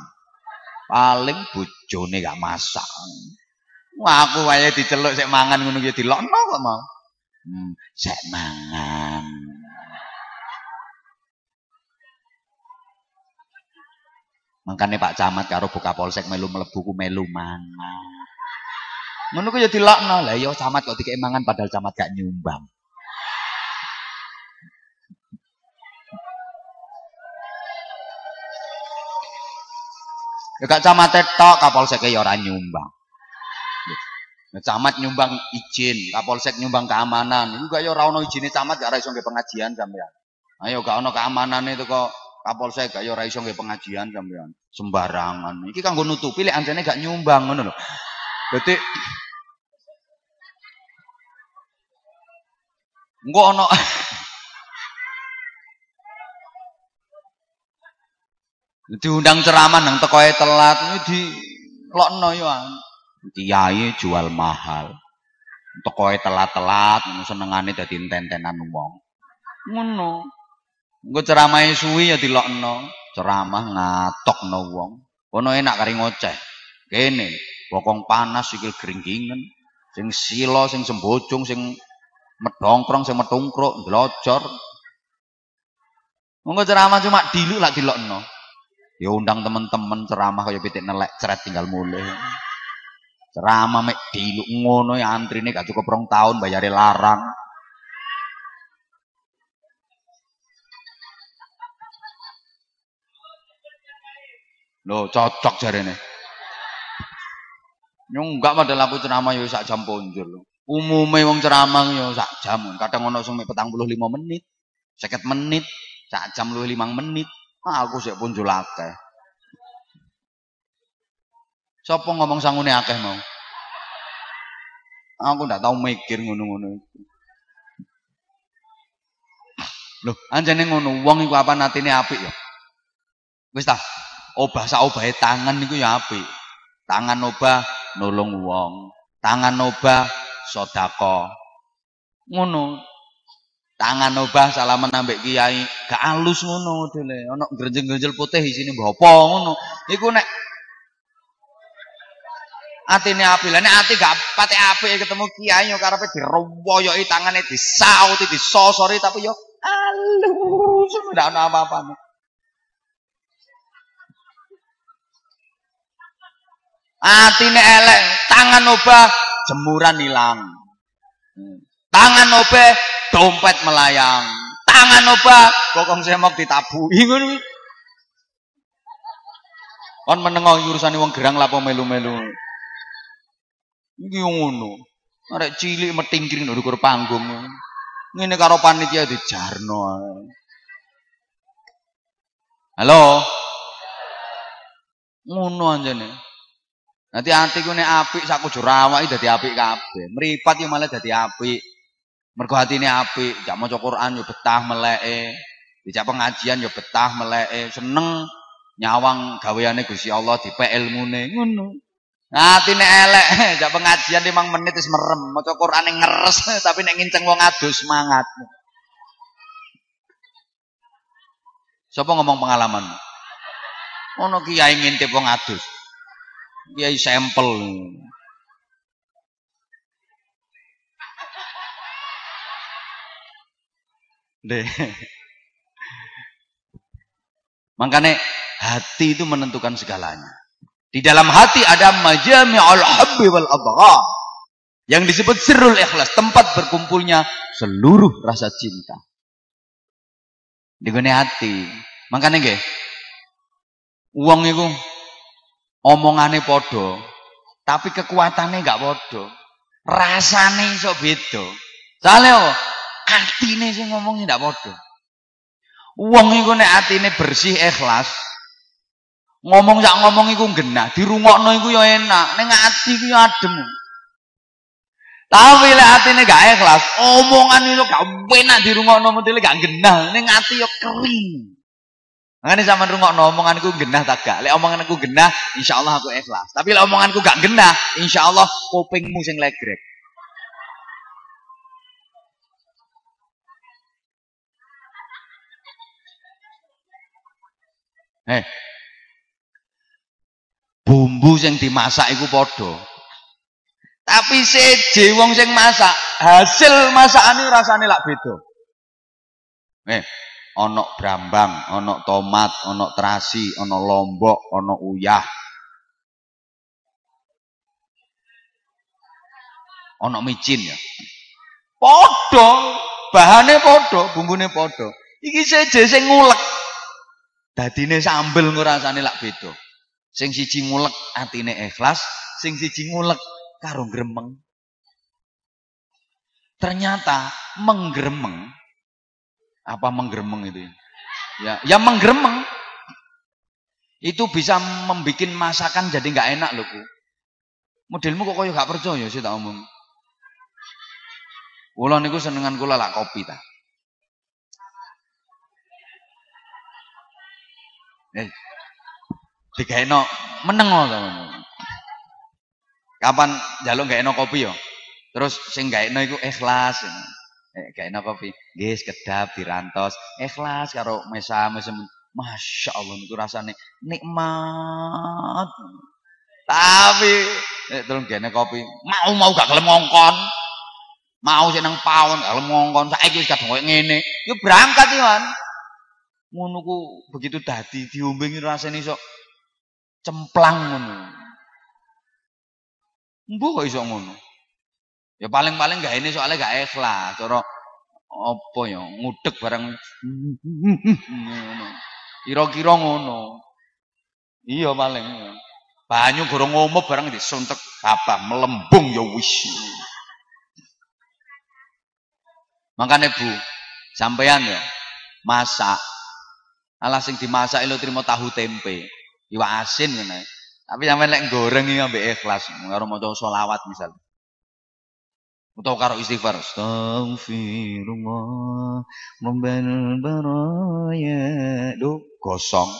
S1: Paling bojone gak masak. Wah aku wae diceluk sik mangan ngono ki dilokno kok mau. Hmm, sik mangan. Makanya Pak Camat karo buka polsek melu mlebu ku melu mangan. Ngono ku ya dilokno. Lah iya camat kok dikek mangan padahal camat gak nyumbang. Ya gak camat tok Kapolsek ya ora nyumbang. Nah, camat nyumbang izin, Kapolsek nyumbang keamanan. Iku gak ya ora ono izine camat gak ora iso pengajian sampean. Ayo gak ono keamanan itu kok Kapolsek gak ya ora iso pengajian sampean. Sembarangan. Iki kanggo nutupi lek anjene gak nyumbang ngono lho. Dadi Engko diundang ceramah nang tekoe telat di lokno yo kiai jual mahal. Tekoe telat-telat senengane dadi enten-entenan wong. Ngono. Engko ceramahe suwi ya dilokno. Ceramah ngatokno wong. Kono enak kari ngoceh. Kene bokong panas sikil geringgingen. Sing silo sing sembojong sing medongkrong sing metungkruk nglojor. Monggo ceramah cuma dilu lah dilokno. Ya undang teman-teman ceramah kaya pitik nelek ceret tinggal mulai. Ceramah mek diluk ngono ya antrine gak cukup rong tahun bayare larang. Loh, cocok jarene. Nyung enggak padahal aku ceramah yo sak jam ponjol. Umume wong ceramah yo sak jam. Kadang ono sing 45 menit, 50 menit, sak jam luwih 5 menit. Ah, aku sik pun akeh. Sopo ngomong sangune akeh mau? Aku ndak tahu mikir ngono-ngono itu. Loh, anjane ngono, wong iku apa natine apik ya? Wis ta, obah sak obahe tangan niku ya apik. Tangan obah nolong wong, tangan obah sedekah. Ngono, tangan obah salaman ambek kiai gak alus ngono modele ana grenjel-grenjel putih isine mbok apa ngono iku nek atine apik lah nek ati gak pate apik ketemu kiai yo karepe dirowoyoki tangane disauti disosori tapi yo alus ndak ana apa-apa atine elek tangan obah jemuran hilang tangan obah dompet melayang. Tangan oba kokong semok ditabuhi ngono kon menengok urusan wong gerang lapo melu-melu Iki ngono. Arek cilik metingkring ndukur panggung. Ngene karo panitia dijarno. Halo. Ngono anjene. Nanti atiku nek apik sak kujur awake dadi apik kabeh. Mripat yo malah dadi apik. Mergo atine apik, jak maca Quran yo betah meleke. Dijak pengajian yo betah meleke, seneng nyawang gaweane Gusti Allah dipek ilmune ngono. Atine elek, jak pengajian 5 menit wis merem, maca Qur'ane ngeres tapi nek nginceng wong adu semangat. Siapa ngomong pengalaman? Ono kiai ngintip wong adus. Kiai sampel. Deh. Makanya hati itu menentukan segalanya. Di dalam hati ada majami'ul habbi wal abghar. Yang disebut sirrul ikhlas, tempat berkumpulnya seluruh rasa cinta. Di hati. Makanya nggih. Wong iku omongane padha, tapi kekuatannya enggak padha. Rasane iso beda. Soale atine sing ngomongnya ndak padha. Wong iku nek atine bersih ikhlas, ngomong sak ngomong iku genah, dirungokno iku ya enak, ning ati iku adem. Tapi lek atine gak ikhlas, omongan itu gak enak dirungokno modele gak genah, ning ati ya kering. Makanya sama rungokno omonganku genah tak gak. Lek omonganku genah, insyaallah aku ikhlas. Tapi lek omonganku gak genah, insyaallah kupingmu sing legrek. Eh. Bumbu sing dimasak iku padha. Tapi seje wong sing masak, hasil masakane rasane lak beda. Eh, ana brambang, ana tomat, ana terasi, ana lombok, ana uyah. Ana micin ya. Padha, bahane padha, bumbune padha. Iki seje sing ngulek. Dadine sambel ngrasane lak beda. Sing siji ngulek atine ikhlas, sing siji ngulek karo gremeng. Ternyata menggremeng apa menggremeng itu ya? Ya, ya menggremeng itu bisa membuat masakan jadi nggak enak loh ku. Modelmu kok koyo gak percaya sih tak omong. Kula niku senengan kula lak kopi ta. Eh, digaeno meneng to. Kapan jaluk gaeno kopi yo? Terus sing gaeno iku ikhlas. Eh, gaeno kopi. Nggih, sekedap dirantos. Ikhlas karo mesa mesem. Masya Allah niku rasane nikmat. Tapi eh, terus gaeno kopi, mau mau gak kelem ngongkon. Mau sing nang pawon gak kelem ngongkon. Saiki wis kadung koyo ngene. Yo berangkat yo, ngono ku begitu dadi diombe rasane iso cemplang ngono. Mbuh kok iso ngono. Ya paling-paling gak ini soalnya gak ikhlas, cara apa ya ngudek barang ngono. Kira-kira ngono. Iya paling. Banyu gorong ngomop barang disuntek apa melembung ya wis. Makanya Bu, sampean ya masak Alah sing dimasak lo terima tahu tempe, iwak asin ngene. Tapi sampean lek goreng iki ambek ikhlas, karo maca selawat misal. Utawa karo istighfar. Astaghfirullah rabbal baraya. Do gosong.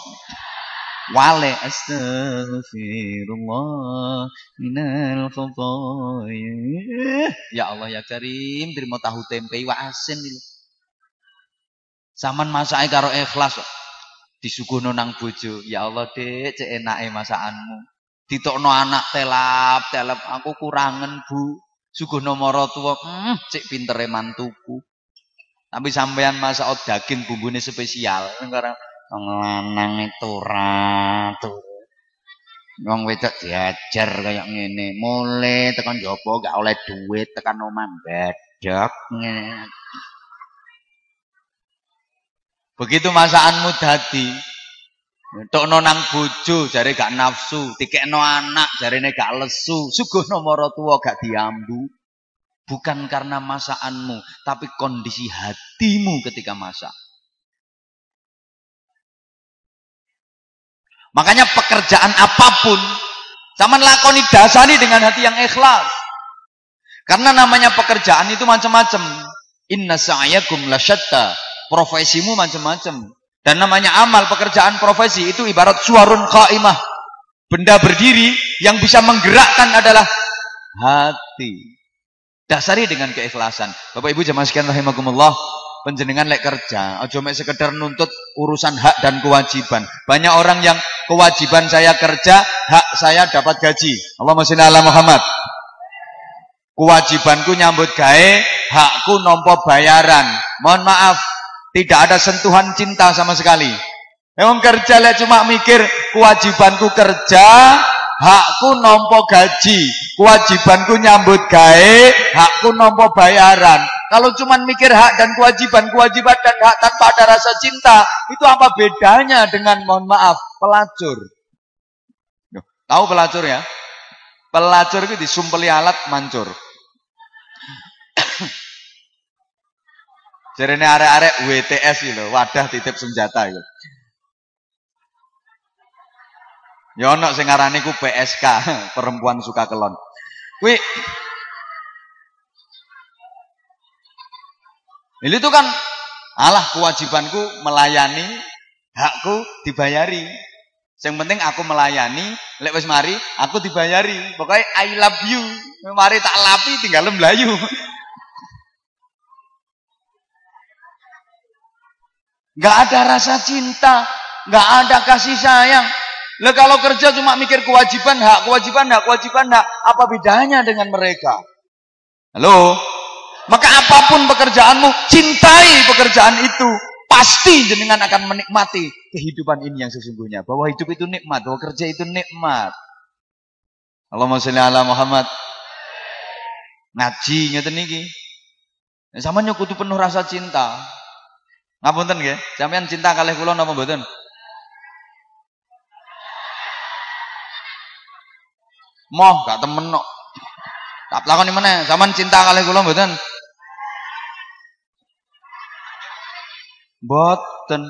S1: Wale astaghfirullah minal khataya. Ya Allah ya Karim, terima tahu tempe iwak asin iki. Saman masake karo ikhlas disuguhno nang bojo ya Allah dek cek enake masakanmu. Ditokno anak telap telap. Aku kurangen bu. Suguhno tua hmm, cek pintere mantuku. Tapi sampean masak daging bumbune spesial. Sekarang lanang itu ratu Wong wedok diajar kayak ngene, mulai tekan jopo gak oleh duit, tekan omah bedok ngene. Begitu masakanmu dadi Tokno nang bojo jare gak nafsu, tikekno anak jarene gak lesu, suguhno tua gak diambu. Bukan karena masakanmu, tapi kondisi hatimu ketika masak. Makanya pekerjaan apa pun, zaman lakoni dasari dengan hati yang ikhlas. Karena namanya pekerjaan itu macam-macam. Inna sa'yakum lasyatta. Profesimu macam-macam. Dan namanya amal, pekerjaan profesi itu ibarat suarun qaimah. Benda berdiri yang bisa menggerakkan adalah hati. Dasari dengan keikhlasan. Bapak Ibu jemaah sekalian rahimakumullah, penjenengan lek kerja, aja mek sekedar nuntut urusan hak dan kewajiban. Banyak orang yang kewajiban saya kerja, hak saya dapat gaji. Allahumma sholli ala Muhammad. Kewajibanku nyambut gawe, hakku nompo bayaran. Mohon maaf, tidak ada sentuhan cinta sama sekali. Emang kerja lah cuma mikir kewajibanku kerja, hakku nompo gaji, kewajibanku nyambut gawe, hakku nompo bayaran. Kalau cuma mikir hak dan kewajiban, kewajiban dan hak tanpa ada rasa cinta, itu apa bedanya dengan mohon maaf pelacur? Tahu pelacur ya? Pelacur itu disumpeli alat mancur. Jarene arek-arek WTS lho, wadah titip senjata itu. Ya ono sing ku PSK, perempuan suka kelon. Kuwi Ini tuh kan Allah kewajibanku melayani, hakku dibayari. Yang penting aku melayani, lek wis mari aku dibayari. Pokoknya I love you. Mari tak lapi tinggal melayu. Gak ada rasa cinta, gak ada kasih sayang. Lah kalau kerja cuma mikir kewajiban hak, kewajiban hak, kewajiban hak, apa bedanya dengan mereka? Halo? Maka apa pun pekerjaanmu, cintai pekerjaan itu. Pasti jenengan akan menikmati kehidupan ini yang sesungguhnya. Bahwa hidup itu nikmat, bahwa kerja itu nikmat. Allahumma sholli ala Muhammad. Ngaji ngeten niki. Sama nyukutu penuh rasa cinta. Ngapunten nggih, sampean cinta kalih kula napa mboten? Moh gak temen kok. Tak lakoni meneh, sampean cinta kalih kula mboten? Mboten.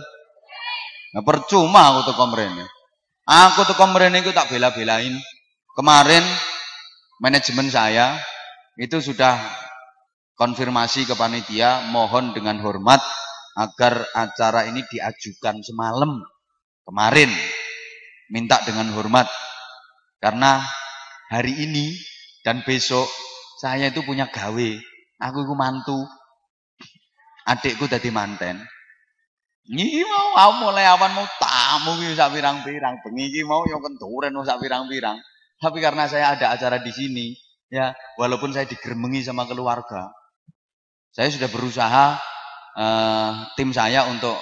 S1: Nah, percuma aku teko mrene. Aku teko mrene iku tak bela-belain. Kemarin manajemen saya itu sudah konfirmasi ke panitia mohon dengan hormat agar acara ini diajukan semalam kemarin. Minta dengan hormat. Karena hari ini dan besok saya itu punya gawe. Aku itu mantu. Adikku tadi manten. Ini mau aku mulai awan mau tamu iki sak pirang-pirang. Bengi mau yang kenturen sak pirang-pirang. Tapi karena saya ada acara di sini ya walaupun saya digeremengi sama keluarga saya sudah berusaha uh, tim saya untuk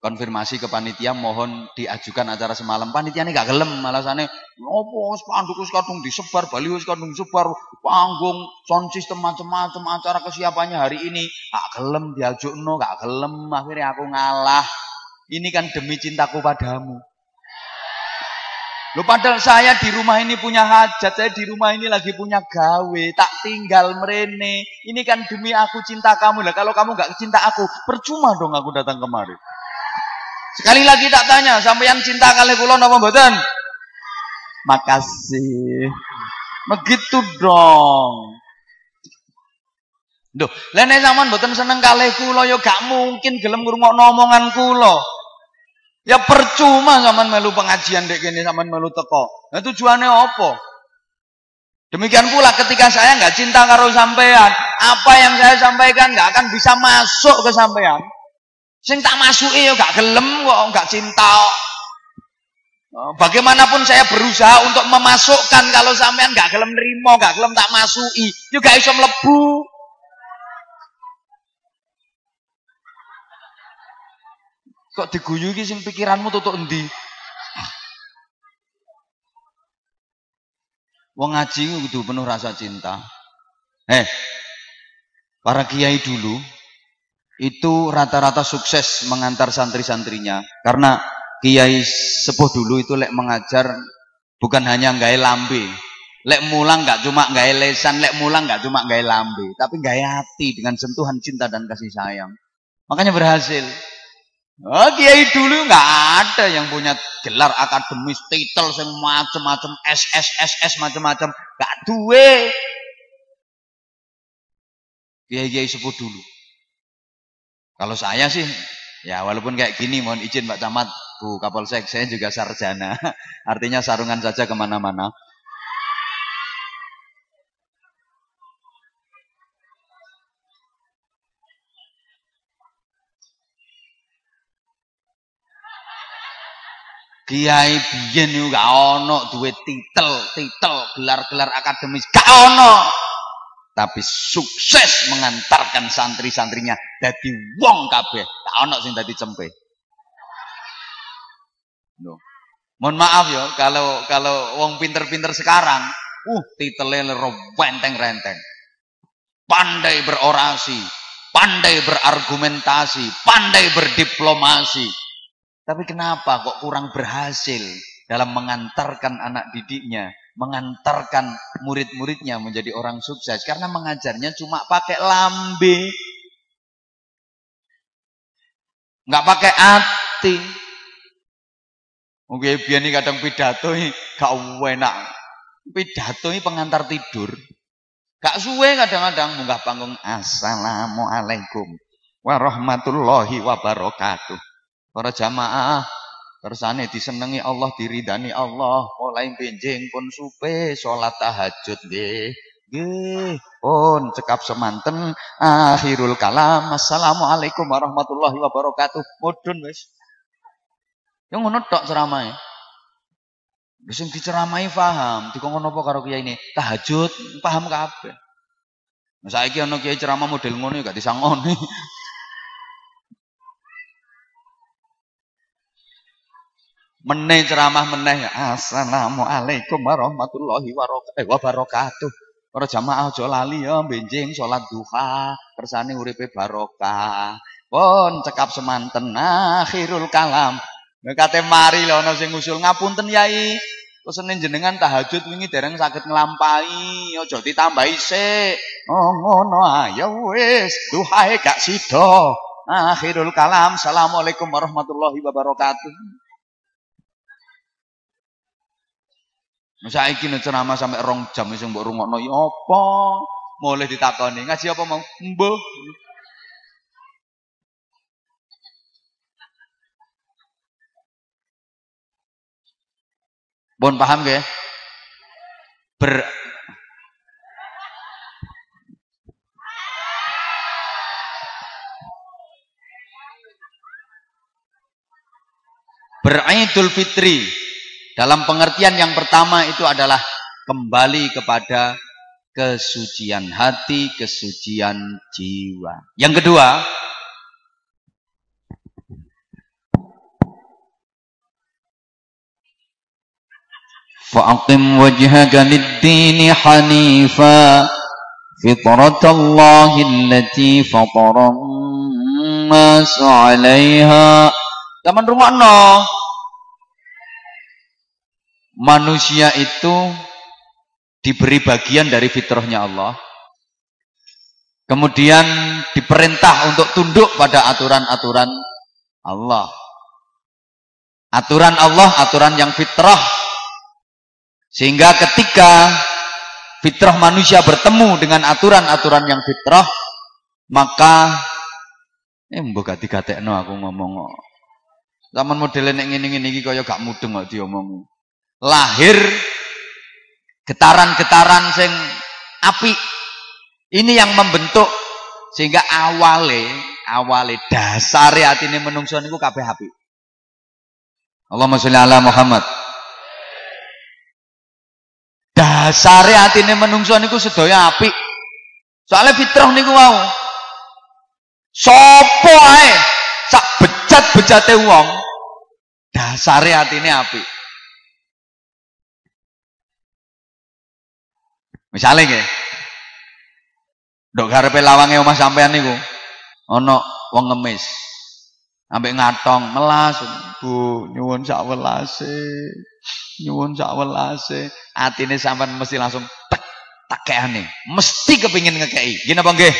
S1: konfirmasi ke panitia mohon diajukan acara semalam. Panitia ini gak gelem alasannya ngopo spanduk kadung disebar bali wis kadung disebar panggung sound system macam-macam acara kesiapannya hari ini. Gak gelem diajukno gak gelem akhirnya aku ngalah. Ini kan demi cintaku padamu Loh padahal saya di rumah ini punya hajat, saya di rumah ini lagi punya gawe, tak tinggal merene. Ini kan demi aku cinta kamu lah. Kalau kamu nggak cinta aku, percuma dong aku datang kemari. Sekali lagi tak tanya, sampeyan cinta kali kulon apa mboten? Makasih. Begitu dong. Duh, lene zaman mboten seneng kalih kula ya gak mungkin gelem ngrungokno omongan kula. Ya percuma zaman melu pengajian dek gini zaman melu teko. Nah tujuannya apa? Demikian pula ketika saya nggak cinta karo sampean, apa yang saya sampaikan nggak akan bisa masuk ke sampean. Sing tak masuki ya gak gelem kok, nggak cinta. Oh, bagaimanapun saya berusaha untuk memasukkan kalau sampean nggak gelem nerima, nggak gelem tak masuki, juga iso mlebu. Kok diguyu iki sing pikiranmu tutuk endi? Wong ngaji kudu penuh rasa cinta. Eh, para kiai dulu itu rata-rata sukses mengantar santri-santrinya karena kiai sepuh dulu itu lek mengajar bukan hanya nggak lambe. Lek mulang nggak cuma nggak lesan, lek mulang nggak cuma nggak lambe, tapi nggak hati dengan sentuhan cinta dan kasih sayang. Makanya berhasil. Oh, kiai dulu nggak ada yang punya gelar akademis, titel yang macam-macam, SS, SS macam-macam, nggak duwe. Kiai-kiai sepuh dulu. Kalau saya sih, ya walaupun kayak gini, mohon izin Pak Camat, Bu Kapolsek, saya juga sarjana. Artinya sarungan saja ke mana-mana. Kiai biyen yo gak ono duwe titel, titel, gelar-gelar akademis, gak ono. Tapi sukses mengantarkan santri-santrinya dadi wong kabeh. Gak ono sing dadi cempe. No. Mohon maaf ya kalau kalau wong pinter-pinter sekarang, uh titelnya renteng-renteng. Pandai berorasi, pandai berargumentasi, pandai berdiplomasi tapi kenapa kok kurang berhasil dalam mengantarkan anak didiknya, mengantarkan murid-muridnya menjadi orang sukses? Karena mengajarnya cuma pakai lambe. Nggak pakai hati. Mungkin biar ini kadang pidato ini gak enak. Pidato ini pengantar tidur. Gak suwe kadang-kadang munggah panggung. Assalamualaikum warahmatullahi wabarakatuh. Para jamaah kersane disenengi Allah, diridani Allah, mulai benjing pun supe salat tahajud nggih. Nggih, pun cekap semanten akhirul kalam. Assalamualaikum warahmatullahi wabarakatuh. Mudun wis. Yang ngono tok ceramahe. Wis sing diceramai paham, dikongkon apa karo kiai ini? Tahajud paham kabeh. Saiki ana kiai ceramah model ngono ya gak disangoni. Meneh ceramah meneh. Assalamualaikum warahmatullahi eh, wabarakatuh. Para jamaah aja lali ya benjing salat duha kersane uripe barokah. Pun cekap semanten akhirul kalam. Kate mari lho ana sing ngusul ngapunten yai? Pesene jenengan tahajud wingi dereng saged nglampahi aja ditambahi sik. Oh ngono ayo wis duhae gak sida. Akhirul kalam. Assalamualaikum warahmatullahi wabarakatuh Saiki nek ceramah sampai rong jam wis mbok rungokno ya apa? Mulai ditakoni, ngaji apa mau? Mbuh. Bon paham gak? Ber Beridul Fitri dalam pengertian yang pertama itu adalah kembali kepada kesucian hati, kesucian jiwa. Yang kedua, فأقم وجهك للدين حنيفا فطرة الله التي فطر الناس عليها Taman rumah no manusia itu diberi bagian dari fitrahnya Allah. Kemudian diperintah untuk tunduk pada aturan-aturan Allah. Aturan Allah, aturan yang fitrah. Sehingga ketika fitrah manusia bertemu dengan aturan-aturan yang fitrah, maka eh mbok gak digatekno aku ngomong. Zaman modelnya nek ngene-ngene iki kaya gak mudeng kok diomong lahir getaran-getaran sing api. Ini yang membentuk sehingga awale awale dasare atine menungso niku kabeh api. Allahumma sholli ala Muhammad. Dasare atine menungso niku sedaya api. Soalnya fitrah niku wau. Sapa ae? Sak bejat-bejate wong dasare atine api Misalnya nggih. Ndok garepe lawange omah sampean niku ana wong ngemis. Ambek ngatong melas, Bu, nyuwun sak welase. Nyuwun sak welase. Atine sampean mesti langsung tek takekane. Mesti kepingin ngekei. Gini apa nggih?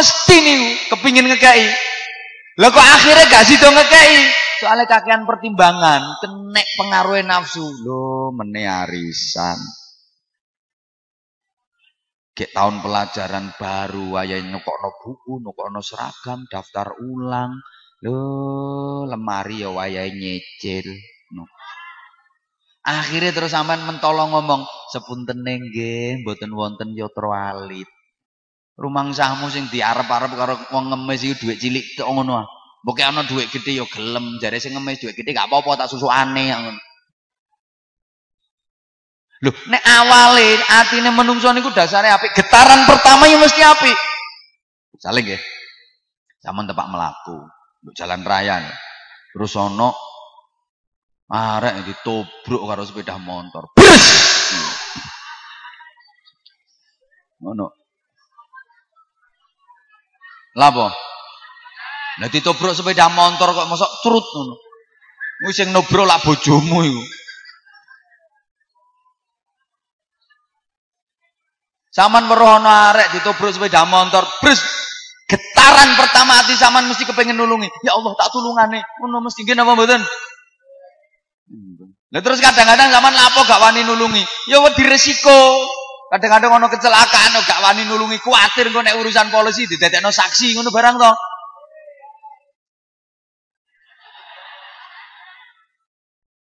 S1: Mesti nih kepingin ngekei. Lah kok akhirnya gak sido ngekei? Soalnya kakean pertimbangan, kenek pengaruh nafsu. Lo mene arisan. Kayak tahun pelajaran baru, ayah nyokokno buku, nyokokno seragam, daftar ulang. Lo lemari ya wayai nyecil. No. Akhirnya terus sampean mentolong ngomong, sepunten nggih, mboten wonten yatra alit. Rumangsahmu sing diarep-arep karo wong ngemis iki dhuwit cilik tok ngono. Mbok ana dhuwit gede ya gelem, jare sing ngemis dhuwit gede gak apa-apa tak susukane ngono. Loh, nek awale atine menungso niku dasare apik, getaran pertama ya mesti apik. Saling nggih. Zaman tepak melaku, jalan raya. Nih. Terus ono arek ditobruk karo sepeda motor. Bres. Ngono. Lapo? Lah ditobruk sepeda motor kok mosok turut ngono. Kuwi sing nobro lak bojomu iku. Saman weruh ana arek ditobruk sepeda motor, bres. Getaran pertama hati saman mesti kepengen nulungi. Ya Allah, tak tulungane. Ngono mesti nggih napa mboten? Nah terus kadang-kadang zaman lapo gak wani nulungi. Ya wedi resiko. Kadang-kadang ono kecelakaan gak wani nulungi, kuatir engko nek urusan polisi didadekno saksi ngono barang to.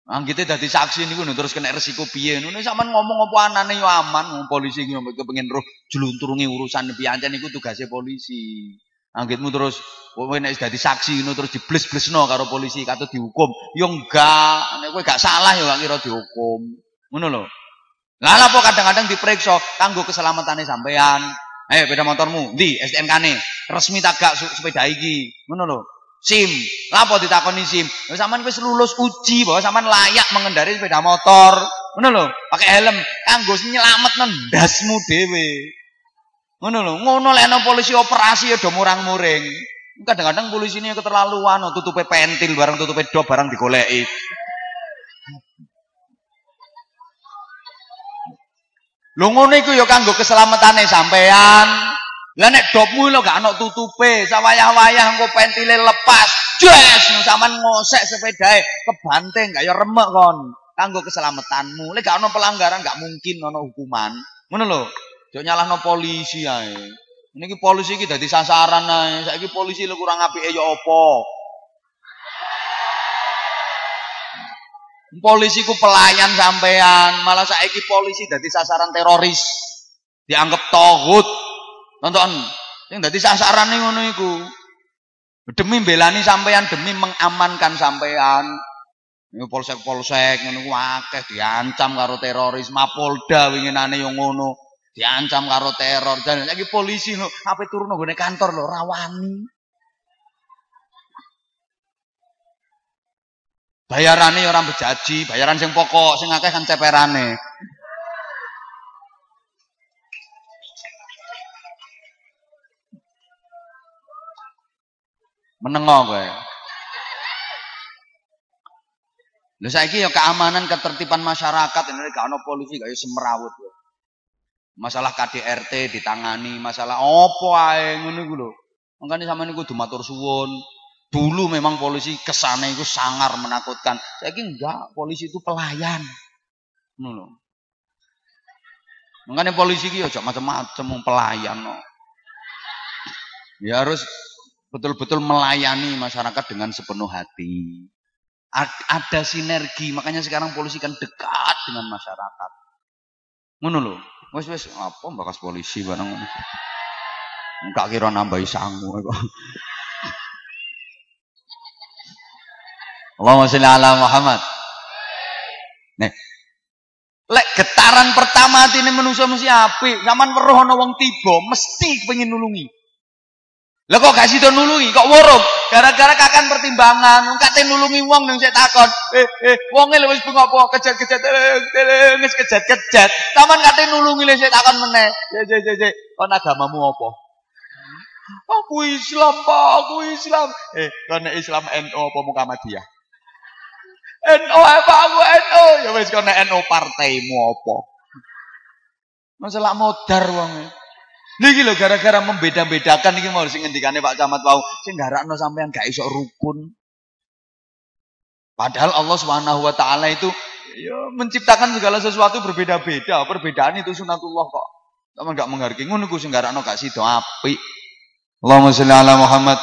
S1: Anggite dadi saksi niku terus kena resiko piye. Ngono sampean ngomong apa anane yo aman, polisi iki kepengin roh julunturungi urusan piyancen niku tugase polisi. Anggitmu terus kowe nek dadi saksi ngono terus dibles-blesno karo polisi katut dihukum. Yo enggak, nek kowe gak salah yo gak kira dihukum. Ngono lho. Lah apa kadang-kadang diperiksa kanggo keselamatane sampean. Eh beda motormu, ndi STNK-ne? Resmi tak gak sepeda iki. Ngono lho. SIM. Lapo ditakoni SIM? Ya sampean wis lulus uji bahwa sampean layak mengendarai sepeda motor. Ngono lho, pakai helm kanggo nyelametno ndasmu dhewe. Ngono lho, ngono lek ana polisi operasi ya do murang-muring. Kadang-kadang polisi ini keterlaluan, tutupe pentil barang tutupe do barang digoleki. Lho ngono iku ya kanggo keselamatane sampean. Lah nek dopmu lho gak ana tutupe, sawayah-wayah engko pentile lepas, jes sampean ngosek sepedae kebanting gak ya remek kon. Kanggo keselamatanmu. Lek gak ana pelanggaran gak mungkin ana hukuman. Ngono lho. Jok nyalahno polisi ae. Niki polisi iki dadi sasaran ae. Saiki polisi lho kurang apike ya apa? Polisi ku pelayan sampean, malah saiki polisi dadi sasaran teroris. Dianggap tohut. Nonton, yang dadi sasarane ngono iku. Demi belani sampean, demi mengamankan sampean. Ini polsek-polsek ngono ku akeh diancam karo teroris, Mapolda winginane yo ngono. Diancam karo teror. Dan lagi polisi lho, apa turun nggone kantor lho, rawani. Bayarane orang bejaji, bayaran sing pokok, sing akeh kan ceperane. Menengo kowe. Lha saiki ya keamanan ketertiban masyarakat ini gak polisi gak semrawut ya. Masalah KDRT ditangani, masalah opo ae ngono iku lho. Makane sampeyan kudu matur suwun. Dulu memang polisi ke sana itu sangar menakutkan. Saiki enggak, polisi itu pelayan. Ngono lho. Makanya polisi iki aja macam-macam pelayan no. Ya harus betul-betul melayani masyarakat dengan sepenuh hati. Ada sinergi, makanya sekarang polisi kan dekat dengan masyarakat. Ngono lho. Wes wes apa bakas polisi barang ngono. Enggak kira nambahi sangu kok. Allahumma sholli ala Muhammad. Nih. Lek getaran pertama atine menungso mesti apik. Zaman weruh ana wong tiba, mesti pengen nulungi. Lah kok gak sida nulungi, kok worup? Gara-gara kakan pertimbangan, wong kate nulungi wong nang sik takon. Eh, eh, wonge lho wis bengopo, kejet-kejet, wis kejet-kejet. Taman kate nulungi lho sik takon meneh. Je je je je, kon agamamu apa?
S2: Aku Islam, Pak, aku Islam. Eh, karena Islam NO apa Muhammadiyah? NO apa aku NO? Ya wis karena NO partaimu apa? Masalah modar wong. Niki lho gara-gara membeda-bedakan niki mau sing ngendikane Pak Camat wau, sing garakno sampean gak iso rukun. Padahal Allah Subhanahu wa taala itu ya, menciptakan segala sesuatu berbeda-beda. Perbedaan itu sunatullah kok. Sama gak menghargai ngono ku sing garakno gak sida apik. Allahumma sholli ala Muhammad.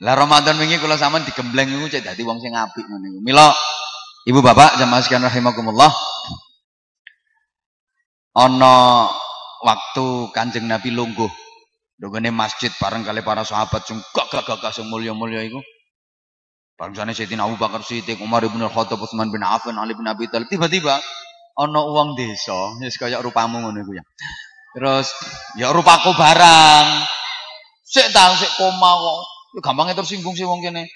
S2: Lah Ramadan wingi kula sampean digembleng iku cek dadi wong sing apik ngono iku. Mila Ibu Bapak jamaah sekalian rahimakumullah. Ana waktu Kanjeng Nabi lungguh ndongene masjid bareng kali para sahabat sing gagah-gagah sing mulya-mulya iku. Bangsane Sayyidina Abu Bakar Siddiq, Umar bin Khattab, Utsman bin Affan, Ali bin Abi Thalib. Tiba-tiba ana wong desa, wis kaya rupamu ngono iku ya. Terus ya rupaku barang. Sik tau sik koma kok. Ya gampangnya tersinggung sih wong kene.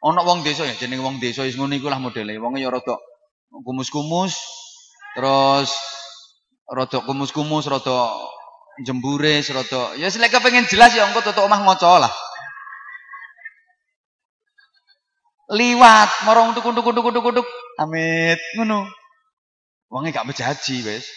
S2: Ana wong desa ya jenenge wong desa wis ngono iku lah modele. Wonge ya rada kumus-kumus terus rada kumus-kumus, rada jembure, rada ya selek pengen jelas ya engko tutuk omah ngoco lah. Liwat, morong tukuk-tukuk-tukuk-tukuk. Amit, ngono. Wonge gak bejaji wis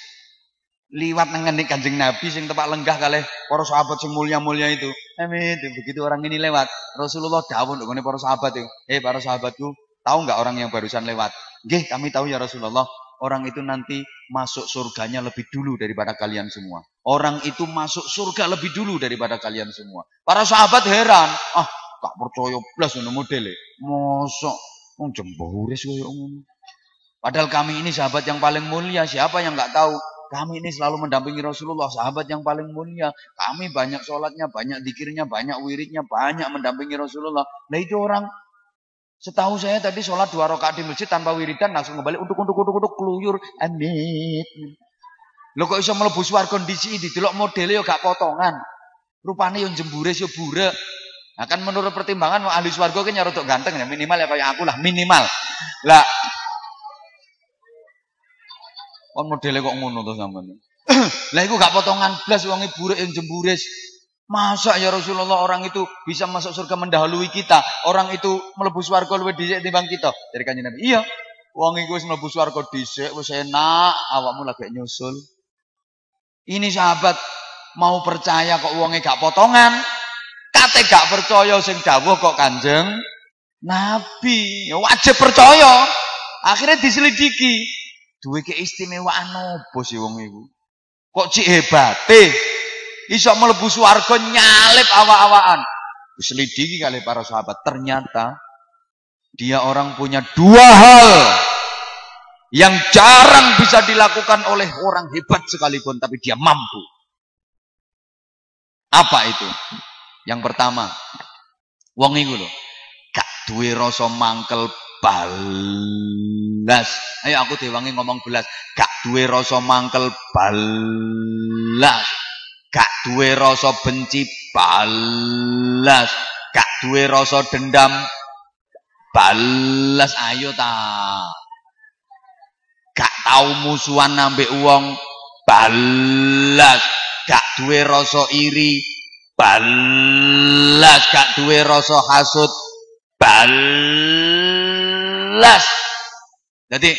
S2: liwat nengeni kanjeng Nabi sing tepak lenggah kalih para sahabat sing mulia-mulia itu. Amin. Begitu orang ini lewat, Rasulullah dawuh ndongone para sahabat itu. "Eh para sahabatku, tahu nggak orang yang barusan lewat?" "Nggih, kami tahu ya Rasulullah. Orang itu nanti masuk surganya lebih dulu daripada kalian semua. Orang itu masuk surga lebih dulu daripada kalian semua." Para sahabat heran. "Ah, tak percaya blas ngono modele." Mosok wong ngono. Padahal kami ini sahabat yang paling mulia, siapa yang nggak tahu kami ini selalu mendampingi Rasulullah, sahabat yang paling mulia. Kami banyak sholatnya, banyak dikirnya, banyak wiridnya, banyak mendampingi Rasulullah. Nah itu orang, setahu saya tadi sholat dua rakaat di masjid tanpa wiridan, langsung kembali untuk untuk untuk untuk keluyur. Amit. Lo kok bisa melebus war kondisi ini, delok modelnya gak potongan. Rupanya yang jembure yo bure. Nah kan menurut pertimbangan ahli swarga kan nyarot ganteng ya minimal ya kayak aku lah minimal. Lah Kon modele kok ngono to sampean. Lah iku gak potongan blas wong buruk yang jemburis. Masa ya Rasulullah orang itu bisa masuk surga mendahului kita? Orang itu mlebu swarga luwih dhisik timbang kita. Dari kanjeng Nabi. Iya. Wong iku wis mlebu swarga dhisik, wis enak, awakmu lagi nyusul. Ini sahabat mau percaya kok wonge gak potongan. Kate gak percaya sing dawuh kok Kanjeng Nabi. Ya wajib percaya. Akhirnya diselidiki duwe keistimewaan nopo sih wong iku? Kok cik hebate iso mlebu swarga nyalip awa-awaan. Diselidiki kali para sahabat, ternyata dia orang punya dua hal yang jarang bisa dilakukan oleh orang hebat sekalipun tapi dia mampu. Apa itu? Yang pertama, wong iku lho, gak duwe rasa mangkel balas. Ayo aku diwangi ngomong belas. Gak duwe rasa mangkel balas. Gak duwe rasa benci balas. Gak duwe rasa dendam balas. Ayo ta. Gak tau musuhan nambah uang balas. Gak duwe rasa iri balas. Gak duwe rasa hasud balas belas. Jadi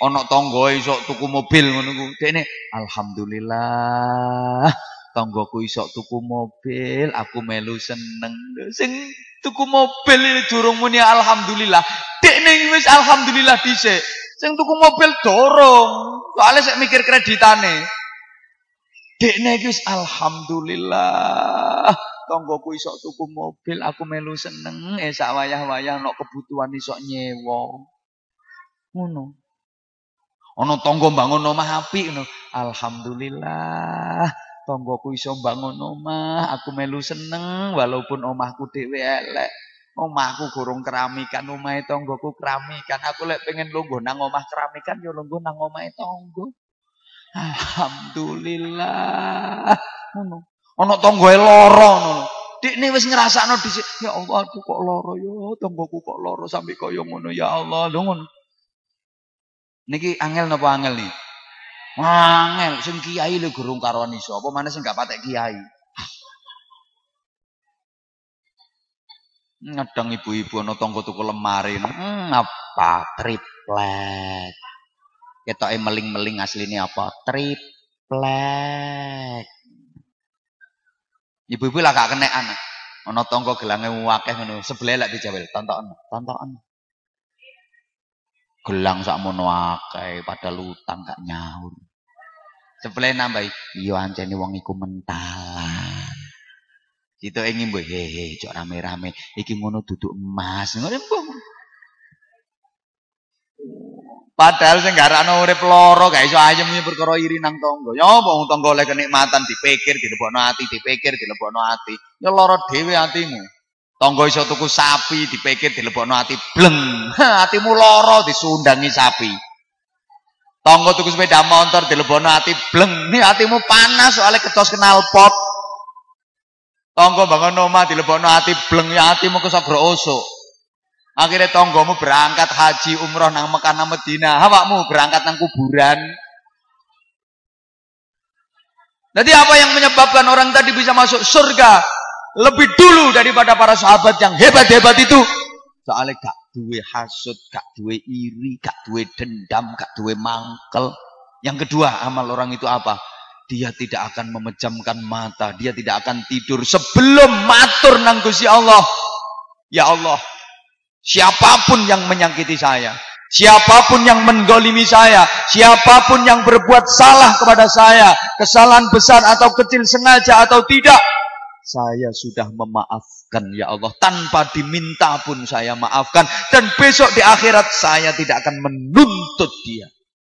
S2: ono tonggo iso tuku mobil ngono ku. Dekne alhamdulillah tonggoku iso tuku mobil, aku melu seneng. Sing tuku mobil durung muni alhamdulillah. Dekne wis alhamdulillah dhisik. Sing tuku mobil dorong. Soalnya saya mikir kreditane. Dekne wis alhamdulillah tonggoku iso tuku mobil, aku melu seneng, eh sak wayah-wayah nok kebutuhan iso nyewa. Ngono. Ana tangga bangun omah apik ngono. Alhamdulillah, tanggoku iso bangun omah, aku melu seneng walaupun omahku dhewe elek. Omahku gorong keramikan, omahe tanggoku keramikan. Aku lek pengen lungguh nang omah keramikan ya lungguh nang omahe tangga. Alhamdulillah. Ngono. Ana tanggae lara ngono. Dikne wis ngrasakno dhisik, ya Allah aku kok lara ya, tanggoku kok lara sampe kaya ngono ya Allah. Lho ngono. Niki angel napa angel nih? Angel, sing kiai lho gurung karuan iso. Apa mana sing gak patek kiai? Ngedang ibu-ibu ana tangga tuku lemari. Hmm, apa? Triplek. Ketoke meling-meling asline apa? Triplek. Ibu-ibu lah gak kenekan. Ana tangga gelange akeh ngono. Sebelah lek dijawel, tontokan, tontokan. Gelang sakmono akeh padahal utang gak nyaur. Sebelah nambahi, iya ancene wong iku mentalan. Gitu ingin mbok hehe cok rame-rame iki ngono duduk emas. Ngono Padahal sing garakno urip lara gak iso ayem ya perkara iri nang tangga. Ya apa wong tangga oleh kenikmatan dipikir dilebokno ati, dipikir dilebokno ati. Ya lara dhewe atimu. Tangga iso tuku sapi dipikir dilebokno ati bleng. Atimu lara disundangi sapi. Tangga tuku sepeda motor dilebokno ati bleng. Nih atimu panas soalnya ketos kenal pot. Tangga bangun omah dilebokno ati bleng ya atimu kesabro osok. Akhirnya tonggomu berangkat haji umroh nang Mekah nang Medina, awakmu berangkat nang kuburan. Jadi apa yang menyebabkan orang tadi bisa masuk surga lebih dulu daripada para sahabat yang hebat-hebat itu? Soalnya gak duwe hasut, gak duwe iri, gak duwe dendam, gak duwe mangkel. Yang kedua, amal orang itu apa? Dia tidak akan memejamkan mata, dia tidak akan tidur sebelum matur nang Allah. Ya Allah, Siapa pun yang menyakiti saya, siapa pun yang menggolimi saya, siapa pun yang berbuat salah kepada saya, kesalahan besar atau kecil sengaja atau tidak, saya sudah memaafkan ya Allah tanpa diminta pun saya maafkan dan besok di akhirat saya tidak akan menuntut dia.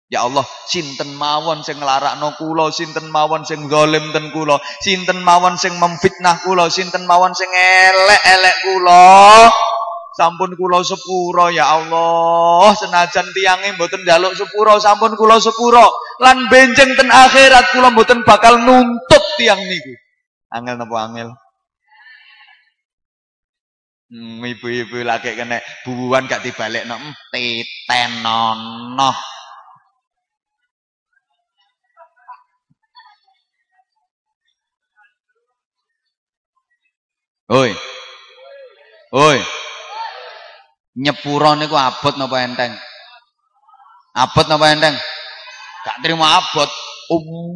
S2: Ya Allah, sinten mawon sing nglarakno kula, sinten mawon sing zalim ten kula, sinten mawon sing memfitnah kula, sinten mawon sing elek-elek kula, Sampun kula sepuro ya Allah, senajan tiange mboten njaluk sepuro, sampun kula sepuro. Lan benjeng ten akhirat kula mboten bakal nuntut tiang niku. Angel napa angel? Hmm, ibu-ibu lagi kena bubuan gak dibalik no titenono. Oi. Oi. Nyepuro niku abot napa enteng? Abot napa enteng? Gak terima abot. Abot.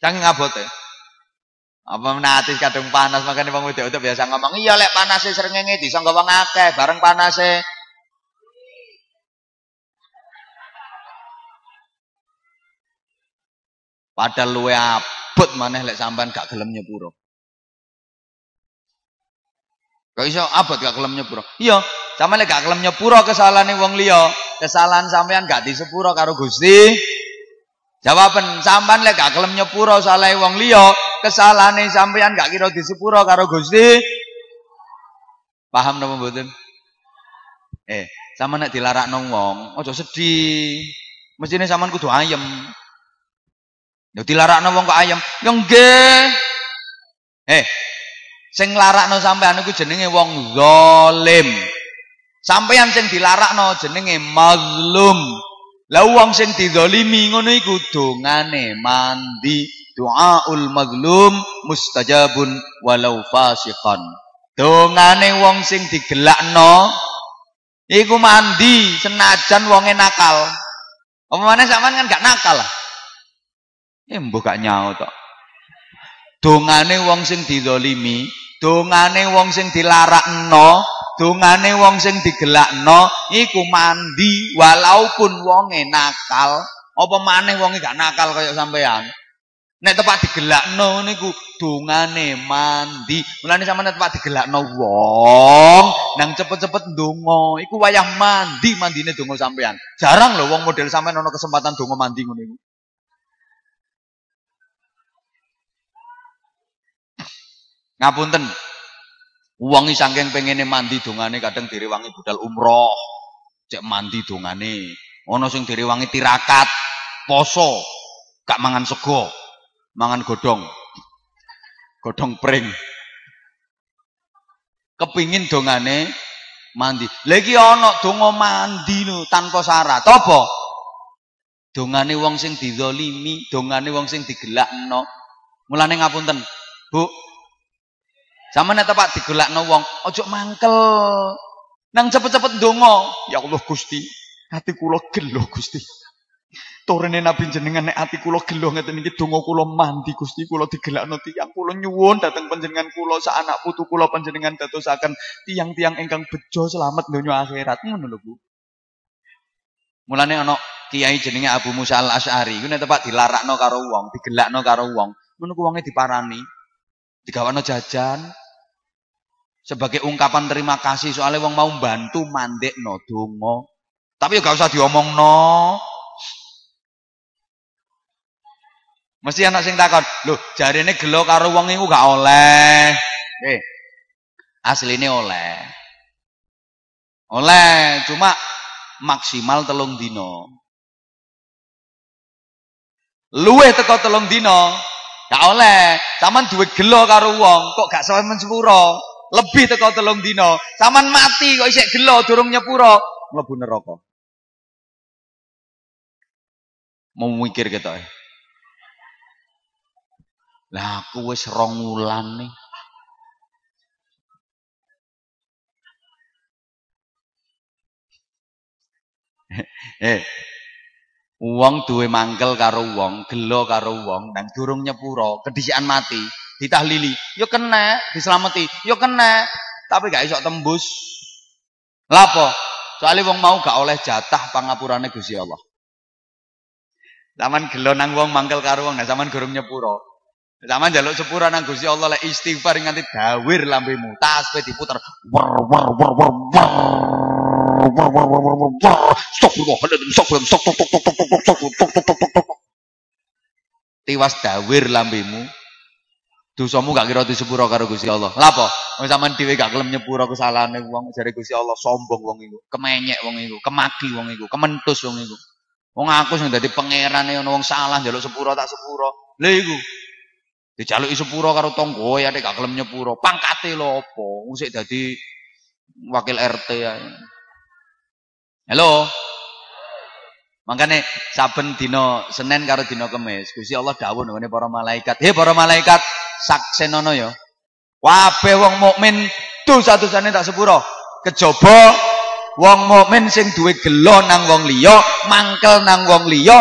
S2: Jangan ngabot ya. Apa menati kadung panas makanya bang wedok itu biasa ngomong iya lek panase srengenge disangka wong akeh bareng panase Padahal luwe abot maneh lek sampean gak gelem nyepuro. Kok iso abot gak gelem nyepuro? Iya, sampean lek gak gelem nyepuro kesalahane wong liya, kesalahan sampean gak disepuro karo Gusti. Jawaban sampean lek gak gelem nyepuro salah wong liya, kesalahane sampean gak kira disepuro karo Gusti. Paham napa mboten? Eh, sama nek dilarakno wong, aja sedih. Mestine sampean kudu ayem. Yo dilarakno wong kok ayam. Yo nggih. Eh, sing nglarakno sampean iku jenenge wong zalim. Sampeyan sing dilarakno jenenge mazlum. Lah wong sing dizalimi ngono iku dongane mandi. Doaul mazlum mustajabun walau fasiqan. Dongane wong sing digelakno iku mandi senajan wonge nakal. Apa mana sampean kan gak nakal. Eh mbok gak nyaut tok. Dongane wong sing dizalimi, dongane wong sing dilarakno, dongane wong sing digelakno iku mandi walaupun wonge nakal, apa maneh wonge gak nakal kaya sampean. Nek tepak digelakno niku dongane mandi. Mulane sampean tepak digelakno wong nang cepet-cepet ndonga, iku wayah mandi mandine donga sampean. Jarang lho wong model sampean ana kesempatan donga mandi ngono iku. Ngapunten. Uwangi saking pengene mandi dongane kadang direwangi budal umroh. Cek mandi dongane. Ana sing direwangi tirakat, poso, gak mangan sego, mangan godong. godhong pring. Kepingin dongane mandi. Lagi ana donga mandi no tanpa syarat. Apa? Dongane wong sing dizalimi, dongane wong sing digelakno. Mulane ngapunten, Bu. Sampeyan tepak digelakno wong, ojo mangkel. Nang cepet-cepet donga. Ya Allah Gusti, hati kula gelo Gusti. Torene Nabi jenengan nek ati kula gelo ngeten iki donga kula mandi Gusti kula digelakno tiyang kula nyuwun dhateng panjenengan kula sak anak putu kula panjenengan dadosaken tiang-tiang ingkang bejo selamat donya akhirat ngono lho Bu. Mulane ana kiai jenenge Abu Musa Al Asy'ari iku nek tepak dilarakno karo wong, digelakno karo wong, ngono ku wonge diparani. Digawakno jajan, sebagai ungkapan terima kasih soalnya wong mau bantu mandekno donga. Tapi ya gak usah diomongno. Mesti anak sing takon, "Lho, jarine gelo karo wong iku gak oleh." Eh. Asline oleh. Oleh, cuma maksimal telung dino. Luweh teko telung dino, gak oleh. Saman duwe gelo karo wong, kok gak sampeyan sepuro. Lebih teko telung dino. Saman mati kok isek gelo durung nyepuro, mlebu neraka. Mau mikir gitu. Lah aku wis rong wulan nih. eh, Wong duwe mangkel karo wong, gelo karo wong, dan durung nyepuro, kedisian mati, ditahlili, yo kena, diselamati, yo kena, tapi gak iso tembus. Lapo? Soalnya wong mau gak oleh jatah pangapurane Gusti Allah. Zaman gelo nang wong mangkel karo wong, nah zaman durung nyepuro. Zaman jaluk sepura nang Gusti Allah lek istighfar nganti dawir lambemu. Tasbih diputer. Wer wer wer wer wer. Tiwas dawir lambemu. Dosamu gak kira disepuro karo Gusti Allah. Lapo? Wong sampean dhewe gak kelem nyepuro kesalahane wong jare Gusti Allah sombong wong iku, kemenyek wong iku, kemaki wong iku, kementus wong iku. Wong aku sing dadi pangerane ana wong salah njaluk sepuro tak sepuro. Lha iku Dijaluki sepuro karo tangga ya gak kelem nyepuro. Pangkate lho apa? Sik dadi wakil RT ya. Halo. Makanya saben dina Senin karo dina Kamis, Gusti Allah dawuh nggone para malaikat, "He para malaikat, saksenono ya. Kabeh wong mukmin dosa-dosane tak sepuro. Kejaba wong mukmin sing duwe gelo nang wong liya, mangkel nang wong liya,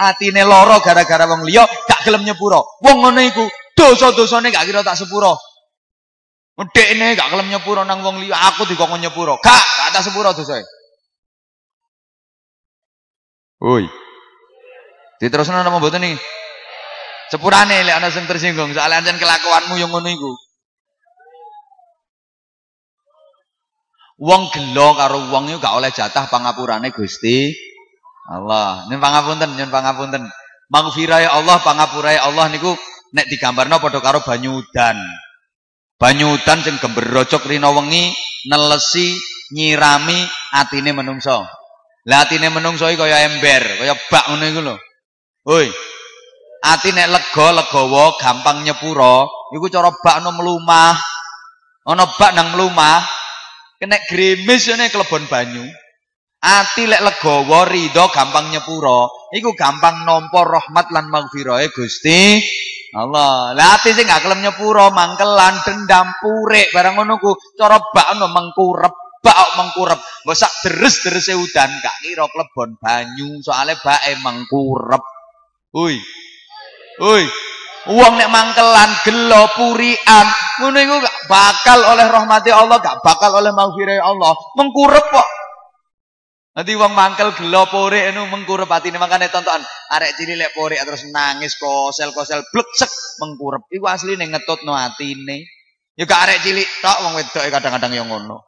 S2: atine lara gara-gara wong liya gak gelem nyepuro. Wong ngono iku dosa-dosane gak kira tak sepuro. Medekne gak gelem nyepuro nang wong liya, aku dikongkon nyepuro. Gak, gak tak sepuro dosae. Woi. Diterusno napa mboten iki? Sepurane lek ana sing tersinggung, soalnya ancen kelakuanmu yang ngono iku. Wong gelo karo wong iku gak oleh jatah pangapurane Gusti Allah. Nyun pangapunten, nyun pangapunten. Mangfirai Allah, pangapurai Allah niku nek digambarno padha karo banyu udan. Banyu udan sing gemberocok rina wengi nelesi nyirami atine menungso. Lah atine menungso iki kaya ember, kaya bak ngono iku lho. Hoi. Ati nek lega legawa gampang nyepuro, iku cara bak no mlumah. Ana bak nang mlumah, kena grimis ngene klebon banyu. Ati lek legawa ridho gampang nyepuro. Iku gampang nampa rahmat lan maghfirahe Gusti Allah. Lah ati sing gak kelem nyepuro mangkelan dendam purik barang ngono ku cara bakno mengkurep bak mengkurep. Mbok sak deres-derese udan gak kira klebon banyu soalnya bake mengkurep. Hui. Hui. Uang nek mangkelan gelo purian ngono iku gak bakal oleh rahmati Allah, gak bakal oleh maghfirah Allah. Mengkurep kok. Nanti wong mangkel gelo pore anu mengkurep atine makane tonton arek cilik lek pore terus nangis kosel-kosel bleksek mengkurep. Iku asline ngetutno atine. Ya gak arek cilik tok wong wedoke kadang-kadang yang ngono.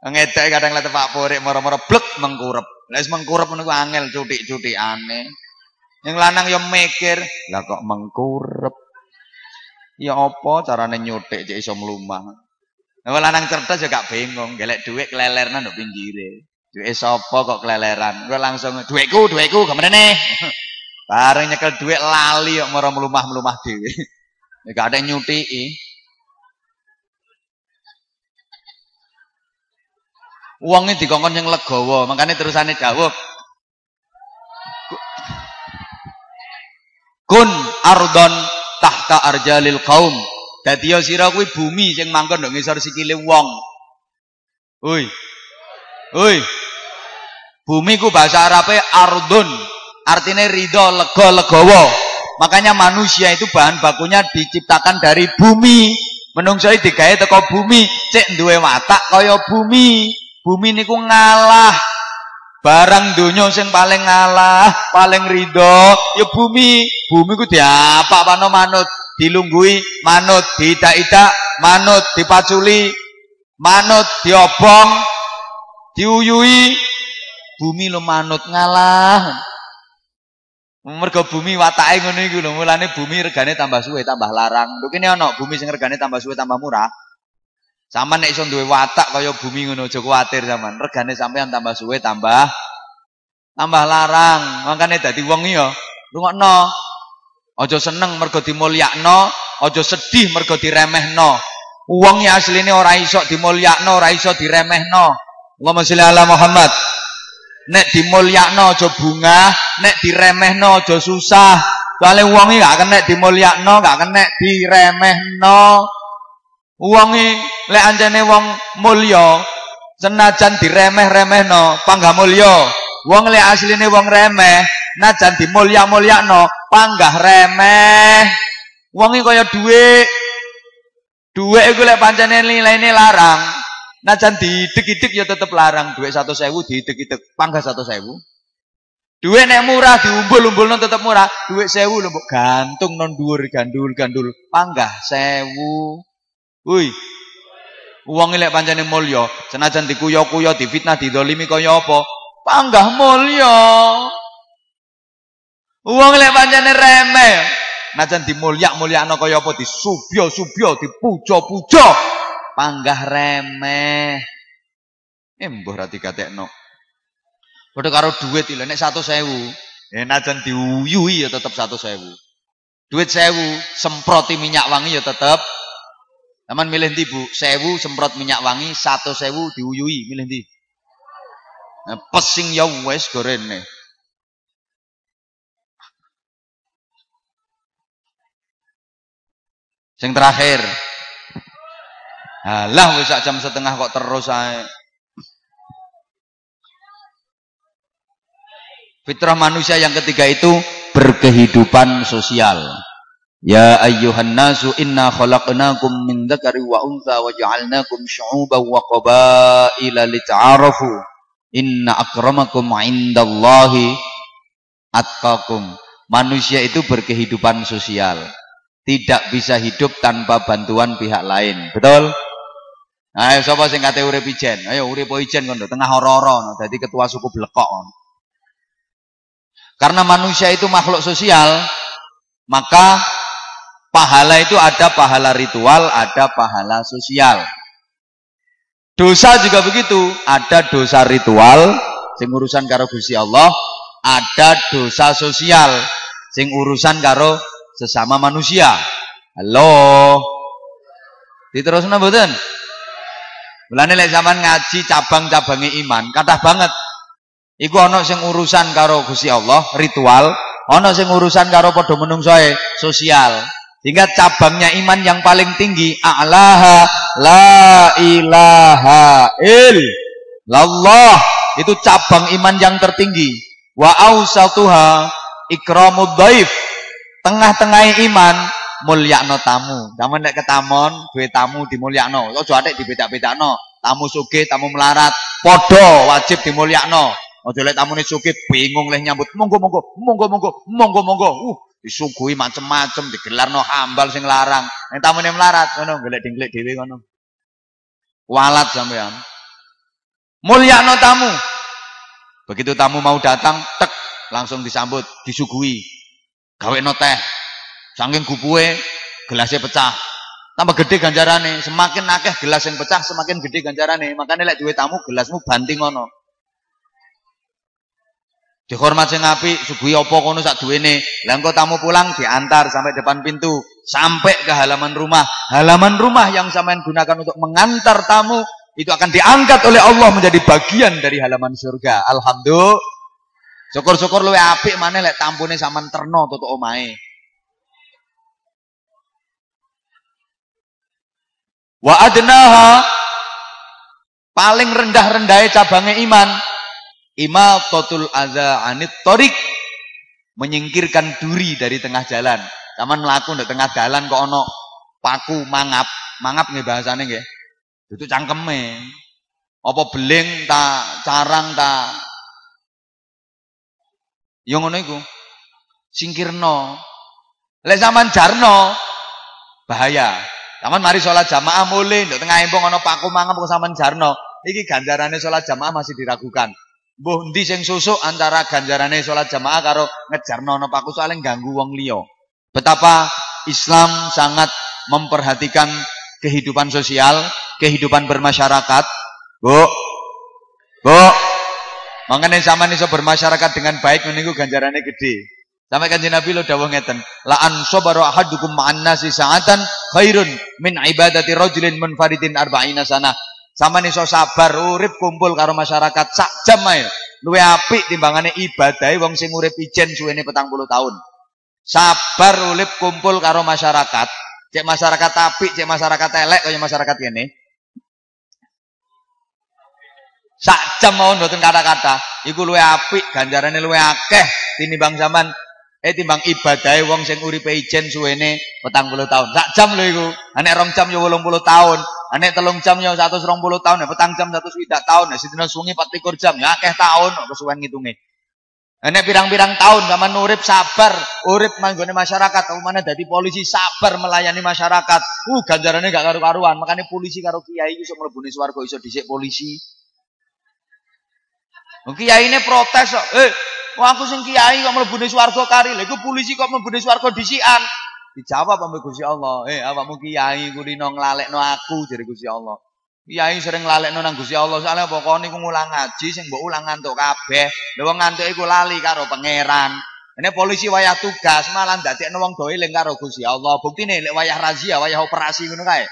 S2: Ngedoke kadang lek tepak pore moro-moro blek mengkurep. Lah mengkurep niku angel cutik-cutikane. Yang lanang yo mikir, lah kok mengkurep. Ya apa carane nyutik cek iso mlumah. Lah lanang cerdas ya gak bingung, gelek dhuwit kelelerna nduk pinggire. Duwe sapa kok keleleran? Gue langsung duitku, duitku nih? Bareng nyekel duit lali kok mara melumah-melumah dhewe. Ya gak ada nyuti. Uangnya dikongkon yang legowo, makanya terusannya dawuh. Kun ardon tahta arjalil kaum. Dadi ya sira kuwi bumi sing mangkon ndok ngisor sikile wong. Oi. Oi. Bumi ku bahasa Arabe ardun. Artinya ridho, lega, legowo. Makanya manusia itu bahan bakunya diciptakan dari bumi. Menungso digawe teko bumi, cek duwe watak kaya bumi. Bumi niku ngalah. Barang donya sing paling ngalah, paling ridho ya bumi. Bumi ku diapa pano manut, dilunggui manut, diidak-idak manut, dipaculi manut, diobong, diuyui. Bumi lo manut ngalah. Mergo bumi watake ngono iku lho, mulane bumi regane tambah suwe tambah larang. Lho kene ana bumi sing regane tambah suwe tambah murah. Saman nek iso duwe watak kaya bumi ngono aja kuwatir sampean. Regane sampean tambah suwe tambah tambah larang. Makane dadi wong ya rungokno. Aja seneng mergo dimulyakno, aja sedih mergo diremehno. Wong ya asline ora iso dimulyakno, ora iso diremehno. Allahumma sholli ala Muhammad. Nek dimulyakno aja bunga, nek diremehno aja susah. Soale wong iki gak kenek dimulyakno, gak kenek diremehno. Wong lek anjene wong mulya, senajan diremeh-remehno, panggah mulya. Wong lek asline wong remeh, najan dimulya-mulyakno, panggah remeh. Wong iki kaya dhuwit. Dhuwit iku lek pancene nilaine larang, Najan diidek-idek ya tetep larang. Duit satu sewu diidek-idek. Panggah sewu. Duit nek murah diumbul-umbul non tetep murah. Duit sewu lho gantung non dhuwur gandul-gandul. Panggah sewu. Woi. Uang lek pancene mulya, senajan dikuyo-kuyo, difitnah, didolimi kaya apa? Panggah mulya. Uang lek pancene remeh, najan dimulyak-mulyakno kaya apa? Disubyo-subyo, dipuja-puja panggah remeh. Eh mbuh ra digatekno. Padha karo duit iki nek 100.000, ya najan diuyui ya tetep 100.000. Duit 1000 semproti minyak wangi ya tetep Taman milih ndi, Bu? 1000 semprot minyak wangi, 100.000 diuyui, milih ndi? Nah, pesing ya wis gorene. Sing terakhir, Halah wis jam setengah kok terus ae. Fitrah manusia yang ketiga itu berkehidupan sosial. Ya ayyuhan nasu inna khalaqnakum min dzakari wa untha wa ja'alnakum syu'uban wa qabaila lita'arafu. Inna akramakum 'indallahi. Manusia itu berkehidupan sosial. Tidak bisa hidup tanpa bantuan pihak lain. Betul? Ayo sapa sing kate urip ijen? Ayo urip ijen kono tengah ora-ora dadi ketua suku blekok. Karena manusia itu makhluk sosial, maka pahala itu ada pahala ritual, ada pahala sosial. Dosa juga begitu, ada dosa ritual sing urusan karo Gusti Allah, ada dosa sosial sing urusan karo sesama manusia. Halo. Diterusna mboten? Mulane lek sampean ngaji cabang-cabange iman, kathah banget. Iku ana sing urusan karo Gusti Allah, ritual, ana sing urusan karo padha menungsoe, sosial. Sehingga cabangnya iman yang paling tinggi a'laha la ilaha illallah. Itu cabang iman yang tertinggi. Wa ausatuha ikramud dhaif. Tengah-tengah iman mulyakno tamu. Zaman nek ketamon, duwe tamu dimulyakno. Aja atik dibeda-bedakno. Tamu sugih, tamu melarat, padha wajib dimulyakno. Aja lek tamune sugih bingung leh nyambut. Monggo monggo, monggo monggo, monggo monggo. Uh, disuguhi macem-macem digelarno hambal sing larang. Nek tamune melarat ngono, golek-golek dhewe ngono. Walat sampean. Mulyakno tamu. Begitu tamu mau datang, tek langsung disambut, disuguhi. Gawe no teh, Saking gupuhe gelasnya pecah. Tambah gede ganjarane, semakin akeh gelas yang pecah semakin gede ganjarane. Makanya lek duwe tamu gelasmu banting ngono. Dihormat sing apik, suguhi apa kono sak duwene. Lah engko tamu pulang diantar sampai depan pintu. sampai ke halaman rumah. Halaman rumah yang sampean gunakan untuk mengantar tamu itu akan diangkat oleh Allah menjadi bagian dari halaman surga. Alhamdulillah. Syukur-syukur luwe apik mana lek tampune sampean terno tutuk omahe. Wa adnaha paling rendah-rendahe cabangnya iman totul adza anit torik menyingkirkan duri dari tengah jalan. Taman melaku di tengah jalan kok ono paku mangap, mangap nih bahasane nggih. Itu cangkeme. Apa beling ta carang ta Yo ngono iku. Singkirno. Lek zaman jarno bahaya. Zaman mari sholat jamaah mulai nduk tengah embong ana paku mangap kok zaman jarno. Iki ganjarane sholat jamaah masih diragukan. Mbuh ndi sing susuk antara ganjarane sholat jamaah karo ngejarno ana paku soalnya ganggu wong liya. Betapa Islam sangat memperhatikan kehidupan sosial, kehidupan bermasyarakat. Bu. Bu. Mengenai zaman iso bermasyarakat dengan baik menunggu ganjarannya gede. Sampai kanjeng Nabi lo dawuh ngeten, la an sabara ahadukum ma'an nasi sa'atan khairun min ibadati rajulin munfaridin arba'ina sana. Sama nih so sabar urip kumpul karo masyarakat sak jam ae. Luwe apik timbangane ibadahe wong sing urip ijen suwene 40 tahun. Sabar urip kumpul karo masyarakat. Cek masyarakat apik, cek masyarakat elek kaya masyarakat kene. Sak jam mau mboten kata-kata, iku luwe apik, ganjarane luwe akeh tinimbang zaman eh timbang ibadahe wong sing uripe ijen suwene 40 tahun. Sak jam lho iku. Anek rong jam yo 80 tahun. Anek telung jam ya 120 tahun, ya petang jam satu swidak tahun, ya sidina sungi 24 jam, ya akeh tahun kesuwen ngitunge. Anek pirang-pirang tahun zaman urip sabar, urip manggone masyarakat, mana dadi polisi sabar melayani masyarakat. Uh ganjarannya gak karu-karuan, makanya polisi karo kiai iso mlebu swarga iso dhisik polisi. Kiai ini protes eh, aku sing kiai kok mlebu swarga kari, lha polisi kok mlebu swarga dhisikan. Dijawab sama Gusti Allah, "Eh, awakmu kiai kulino nglalekno aku," jare Gusti Allah. Kiai sering nglalekno nang Gusti Allah, soalnya pokoknya iku ngulang ngaji sing mbok ulang ngantuk kabeh. Lha wong ngantuk iku lali karo pangeran. Ini polisi wayah tugas malah ndadekno wong do eling karo Gusti Allah. Buktine lek wayah razia, wayah operasi ngono kae.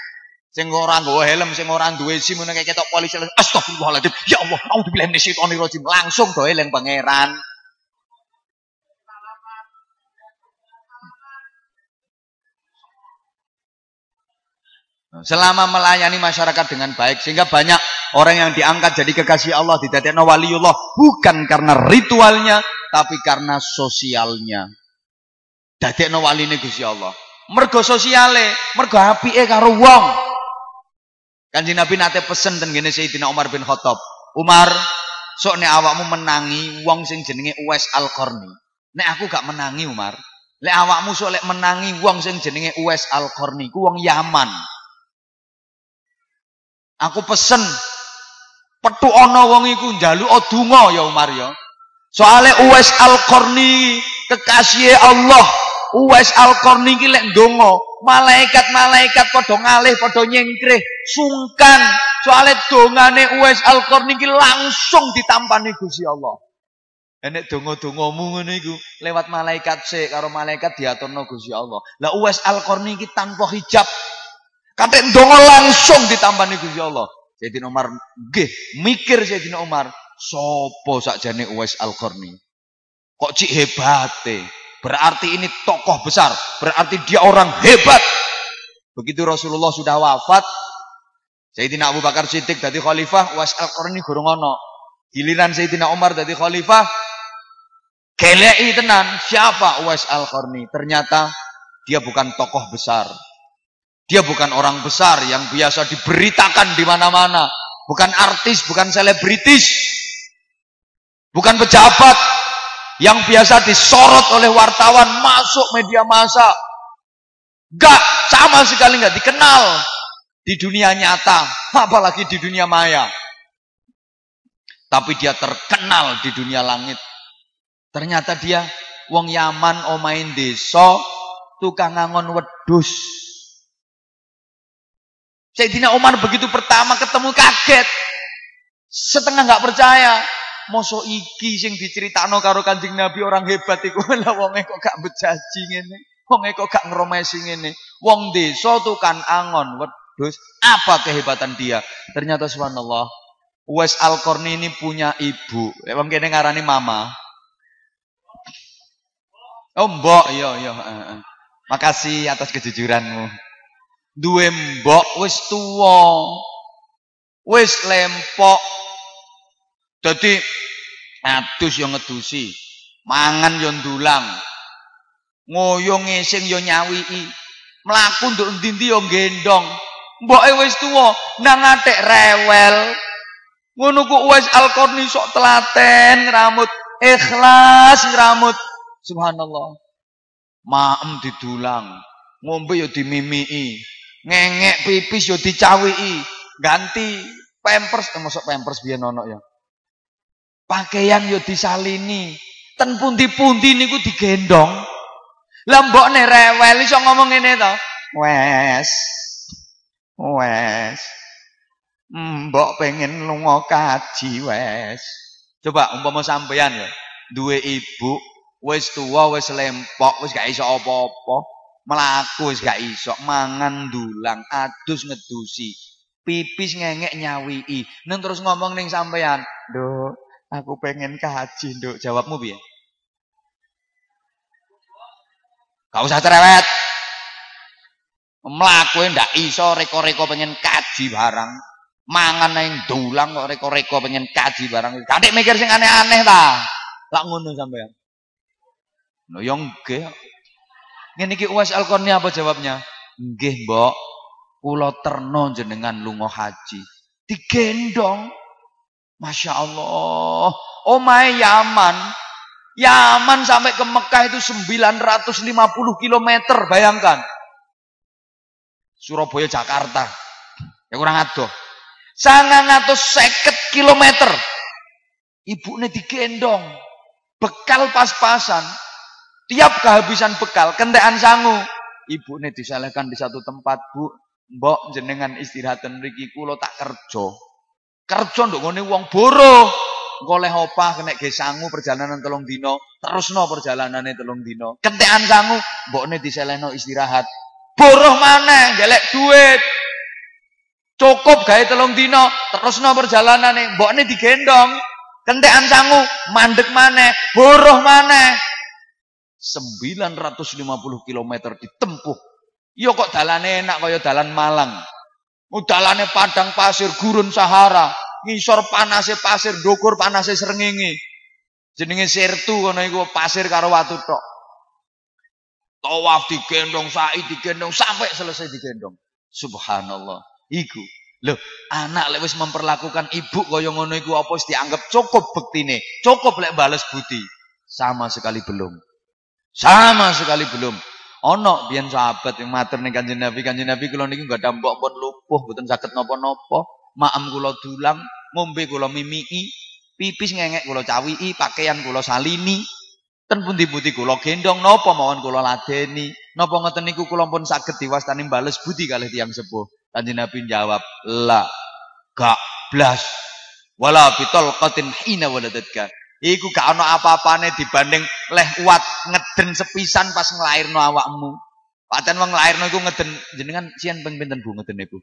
S2: Sing ora nggawa helm, sing ora duwe SIM ngono kae ketok polisi. Astagfirullahaladzim. Ya Allah, auzubillahi minasyaitonir rajim. Langsung do eling pangeran. Selama melayani masyarakat dengan baik sehingga banyak orang yang diangkat jadi kekasih Allah didadekno waliullah bukan karena ritualnya tapi karena sosialnya. Dadekno waline Gusti Allah. Mergo sosiale, mergo apike karo wong. Kanjeng Nabi nate pesen ten ngene Sayyidina Umar bin Khattab. Umar, sok nek awakmu menangi wong sing jenenge Uwais Al-Qarni. Nek aku gak menangi Umar, lek awakmu sok lek menangi wong sing jenenge Uwais Al-Qarni, ku wong Yaman. Aku pesen petu ana wong iku njaluk donga ya Umar ya. Soale Uwais Al-Qarni kekasih Allah. Uwais Al-Qarni iki lek malaikat-malaikat padha ngalih, padha nyengkreh, sungkan. Soale dongane Uwais Al-Qarni iki langsung ditampani Gusti Allah. Enek donga-dongamu ngono iku lewat malaikat sik karo malaikat diaturno Gusti Allah. Lah Uwais Al-Qarni iki tanpa hijab Katek dongo langsung ditambani Gusti Allah. Sayyidina Umar nggih, mikir Sayyidina Umar, sapa sakjane Uwais Al-Qarni? Kok cik hebate? Berarti ini tokoh besar, berarti dia orang hebat. Begitu Rasulullah sudah wafat, Sayyidina Abu Bakar Siddiq dadi khalifah, Uwais Al-Qarni gurung ana. Giliran Sayyidina Umar dadi khalifah, kelei tenan siapa Uwais Al-Qarni? Ternyata dia bukan tokoh besar, dia bukan orang besar yang biasa diberitakan di mana-mana. Bukan artis, bukan selebritis. Bukan pejabat yang biasa disorot oleh wartawan masuk media massa. Gak, sama sekali gak dikenal di dunia nyata, apalagi di dunia maya. Tapi dia terkenal di dunia langit. Ternyata dia wong Yaman omain deso tukang ngangon wedus. Sayyidina Umar begitu pertama ketemu kaget. Setengah nggak percaya. Moso iki sing diceritakno karo Kanjeng Nabi orang hebat iku lah wonge kok gak bejaji ngene. Wong kok gak ngromesi ngene. Wong desa kan angon wedhus. Apa kehebatan dia? Ternyata subhanallah. Wes Al-Qarni ini punya ibu. Wong kene ngarani mama. Oh mbok, iya iya. Makasih atas kejujuranmu. Duwe mbok wis tuwa. Wis lempok. Dadi adus yo ngedusi. Mangan yo ndulang. Ngoyo ngising yo nyawiki. Mlaku nduk ndi-ndi yo gendong mboke wis tuwa nang atik rewel. Ngono ku wis alkorni sok telaten ngramut ikhlas ngramut subhanallah. Maem didulang. Ngombe yo dimimiki ngengek pipis yo dicawiki ganti pampers eh, mosok pampers biyen ono ya pakaian yo disalini ten pundi-pundi niku digendong Lah nih rewel iso ngomong ngene to. Wes. Wes. Mbok pengen lunga kaji wes. Coba umpama sampeyan ya, duwe ibu wis tuwa wis lempok wis gak iso apa-apa. Melaku wis gak iso mangan dulang adus ngedusi. Pipis ngengek nyawii. Neng terus ngomong ning sampeyan, "Nduk, aku pengen kaji, Nduk." Jawabmu piye? Gak usah cerewet. Mlaku ndak iso reko-reko pengen kaji barang. Mangan nang dulang kok reko-reko pengen kaji barang. Kadek mikir sing aneh-aneh ta. Lak ngono sampean. No yo nggih. Ngene iki Uwais Alqarni apa jawabnya? Nggih, Mbok. Kula terno jenengan lunga haji. Digendong. Masya Allah. Omahe Yaman Yaman sampai ke Mekah itu 950 km, bayangkan. Surabaya Jakarta. Ya kurang adoh. seket kilometer. Ibunya digendong. Bekal pas-pasan. Tiap kehabisan bekal, kentekan sangu. Ibunya disalahkan di satu tempat, Bu. Mbok jenengan istirahat mriki kula tak kerja. Kerja nduk ngene wong boro goleh opah kena ge sangu perjalanan telung dino, terusno perjalanannya telung dino. Kentekan sangu, mbokne diselehno istirahat. Boroh mana, gelek duit. Cukup gawe telung dino, terusno perjalanannya, mbokne digendong. Kentekan sangu, mandek mana, boroh mana. 950 km ditempuh. Yo kok dalane enak kaya dalan Malang. Udalane padang pasir gurun Sahara ngisor panase pasir, ndukur panase srengenge. Jenenge sirtu ngono iku pasir karo watu tok. Tawaf digendong, sa'i digendong sampai selesai digendong. Subhanallah. Iku. Loh, anak lek wis memperlakukan ibu kaya ngono iku apa wis dianggap cukup bektine, cukup lek bales budi. Sama sekali belum. Sama sekali belum. Ono biyen sahabat yang matur ning Kanjeng Nabi, Kanjeng Nabi kula niki enggak mbok pun lupuh, mboten saged napa-napa maem kula dulang, ngombe kula mimiki, pipis ngengek kula cawiki, pakaian kula salini, ten pundi-pundi kula gendong napa mawon kula ladeni, napa ngoten niku kula pun saged diwastani bales budi kalih tiyang sepuh. Kanjeng Nabi jawab, "La, gak blas." Wala bitol qatin hina waladatka. Iku gak ana apa-apane dibanding leh kuat ngeden sepisan pas nglairno awakmu. Paten wong nglairno iku ngeden jenengan sian ping pinten Bu ngeden iku?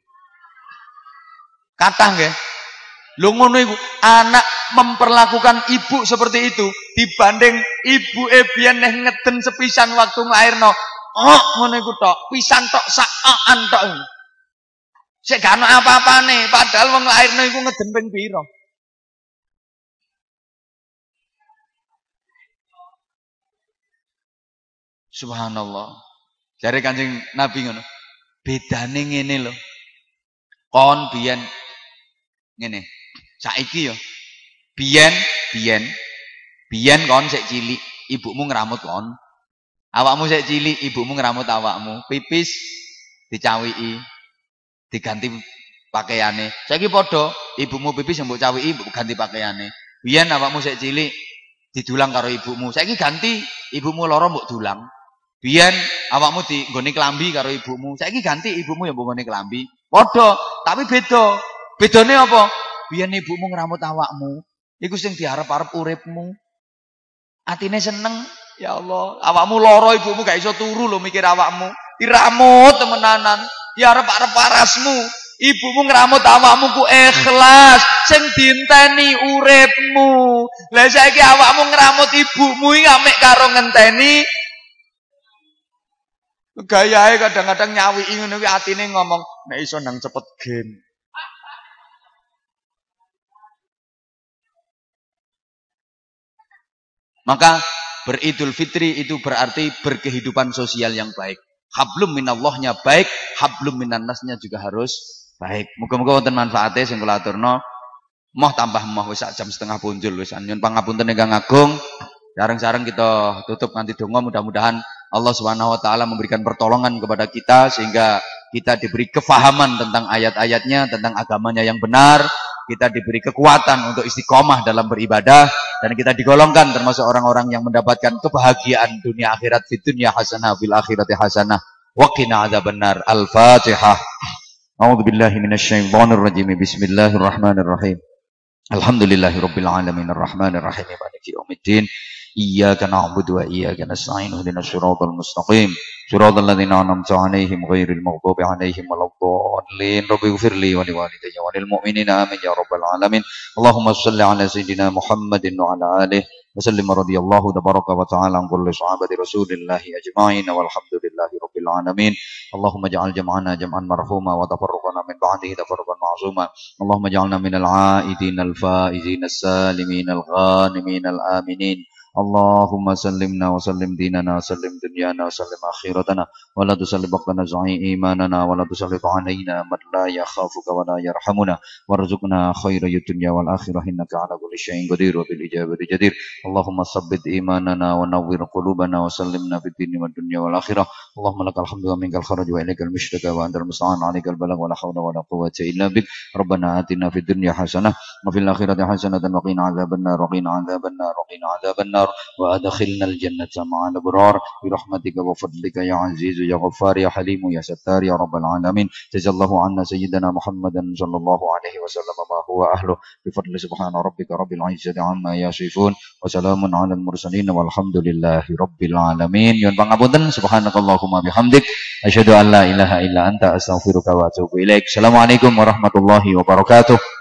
S2: Kata nggih. Lho ngono iku, anak memperlakukan ibu seperti itu dibanding ibu ebian neh ngeden sepisan waktu nglairno. Oh, ngono iku tok, pisan tok sakan tok. Sik gak ana apa-apane, padahal wong nglairno iku ngeden ping pira? Subhanallah. Jare Kanjeng Nabi ngono. Bedane ngene lho. Kon biyen ngene. Saiki yo biyen biyen biyen kon sik cilik ibumu ngramut kon. Awakmu sik cilik ibumu ngramut awakmu. Pipis dicawiki, diganti pakaiane. Saiki padha ibumu pipis mbok cawiki mbok ganti pakaiane. Biyen awakmu sik cilik didulang karo ibumu. Saiki ganti ibumu lara mbok dulang. Biyen awakmu di nggone klambi karo ibumu. Saiki ganti ibumu ya mbok nggone klambi. Padha, tapi beda. Bedane apa? Biyen ibumu ngramut awakmu, iku sing diarep-arep uripmu. Atine seneng, Ya Allah, awakmu loro ibumu gak iso turu lho mikir awakmu. Iramut temenanan. Arep-arep parasmu. Ibumu ngramut awakmu ku ikhlas, sing dinteni uripmu. Lah saiki awakmu ngramut ibumu iki mek karo ngenteni gayahe kadang-kadang nyawiki ngono kuwi atine ngomong nek iso nang cepet game. Maka beridul fitri itu berarti berkehidupan sosial yang baik. Hablum minallahnya baik, hablum minannasnya juga harus baik. Muga-muga wonten manfaate sing kula. Moh tambah moh wis jam setengah punjul wis nyuwun pangapunten ingkang agung. Jarang-jarang kita tutup nanti donga mudah-mudahan Allah Subhanahu wa taala memberikan pertolongan kepada kita sehingga kita diberi kefahaman tentang ayat-ayatnya, tentang agamanya yang benar, kita diberi kekuatan untuk istiqomah dalam beribadah dan kita digolongkan termasuk orang-orang yang mendapatkan kebahagiaan dunia akhirat di dunia hasanah fil akhirati hasanah. Wa qina adzabannar. Al-fatihah. A'udzu billahi minasyaitonir rajim bismillahirrahmanirrahim Alhamdulillahirabbil alamin. Arrahmanir rahim. Maliki yaumiddin iyyaka na'budu wa iyyaka nasta'in ihdinas siratal mustaqim صراط الذين أنعمت عليهم غير المغضوب عليهم ولا الضالين رب اغفر لي ولوالدي وللمؤمنين آمين يا رب العالمين اللهم صل على سيدنا محمد وعلى آله وسلم رضي الله تبارك وتعالى عن كل صحابة رسول الله أجمعين والحمد لله رب العالمين اللهم اجعل جمعنا جمعا مرحوما وتفرقنا من بعده تفرقا معصوما اللهم اجعلنا من العائدين الفائزين السالمين الغانمين الآمنين اللهم سلمنا وسلم ديننا وسلم دنيانا وسلم آخرتنا. ولا تسلم وقتنا زعي إيماننا ولا تسلط علينا من لا يخافك ولا يرحمنا. وارزقنا خير الدنيا والآخرة إنك على كل شيء قدير وبالإجابة جدير. اللهم ثبت إيماننا ونور قلوبنا وسلمنا في الدين والدنيا والآخرة. اللهم لك الحمد ومنك الخرج وإليك المشرك وأنت المستعان. عليك البلاغ ولا حول ولا قوة إلا بك ربنا آتنا في الدنيا حسنة وفي الآخرة حسنة وقنا عذاب النار وقنا عذاب النار وقنا عذاب النار. النار وأدخلنا الجنة مع الأبرار برحمتك وفضلك يا عزيز يا غفار يا حليم يا ستار يا رب العالمين جزا الله عنا سيدنا محمدا صلى الله عليه وسلم ما هو أهله بفضل سبحان ربك رب العزة عما يصفون وسلام على المرسلين والحمد لله رب العالمين يون pangapunten subhanakallahumma bihamdik asyhadu an la ilaha illa anta astaghfiruka wa atubu ilaik assalamualaikum warahmatullahi wabarakatuh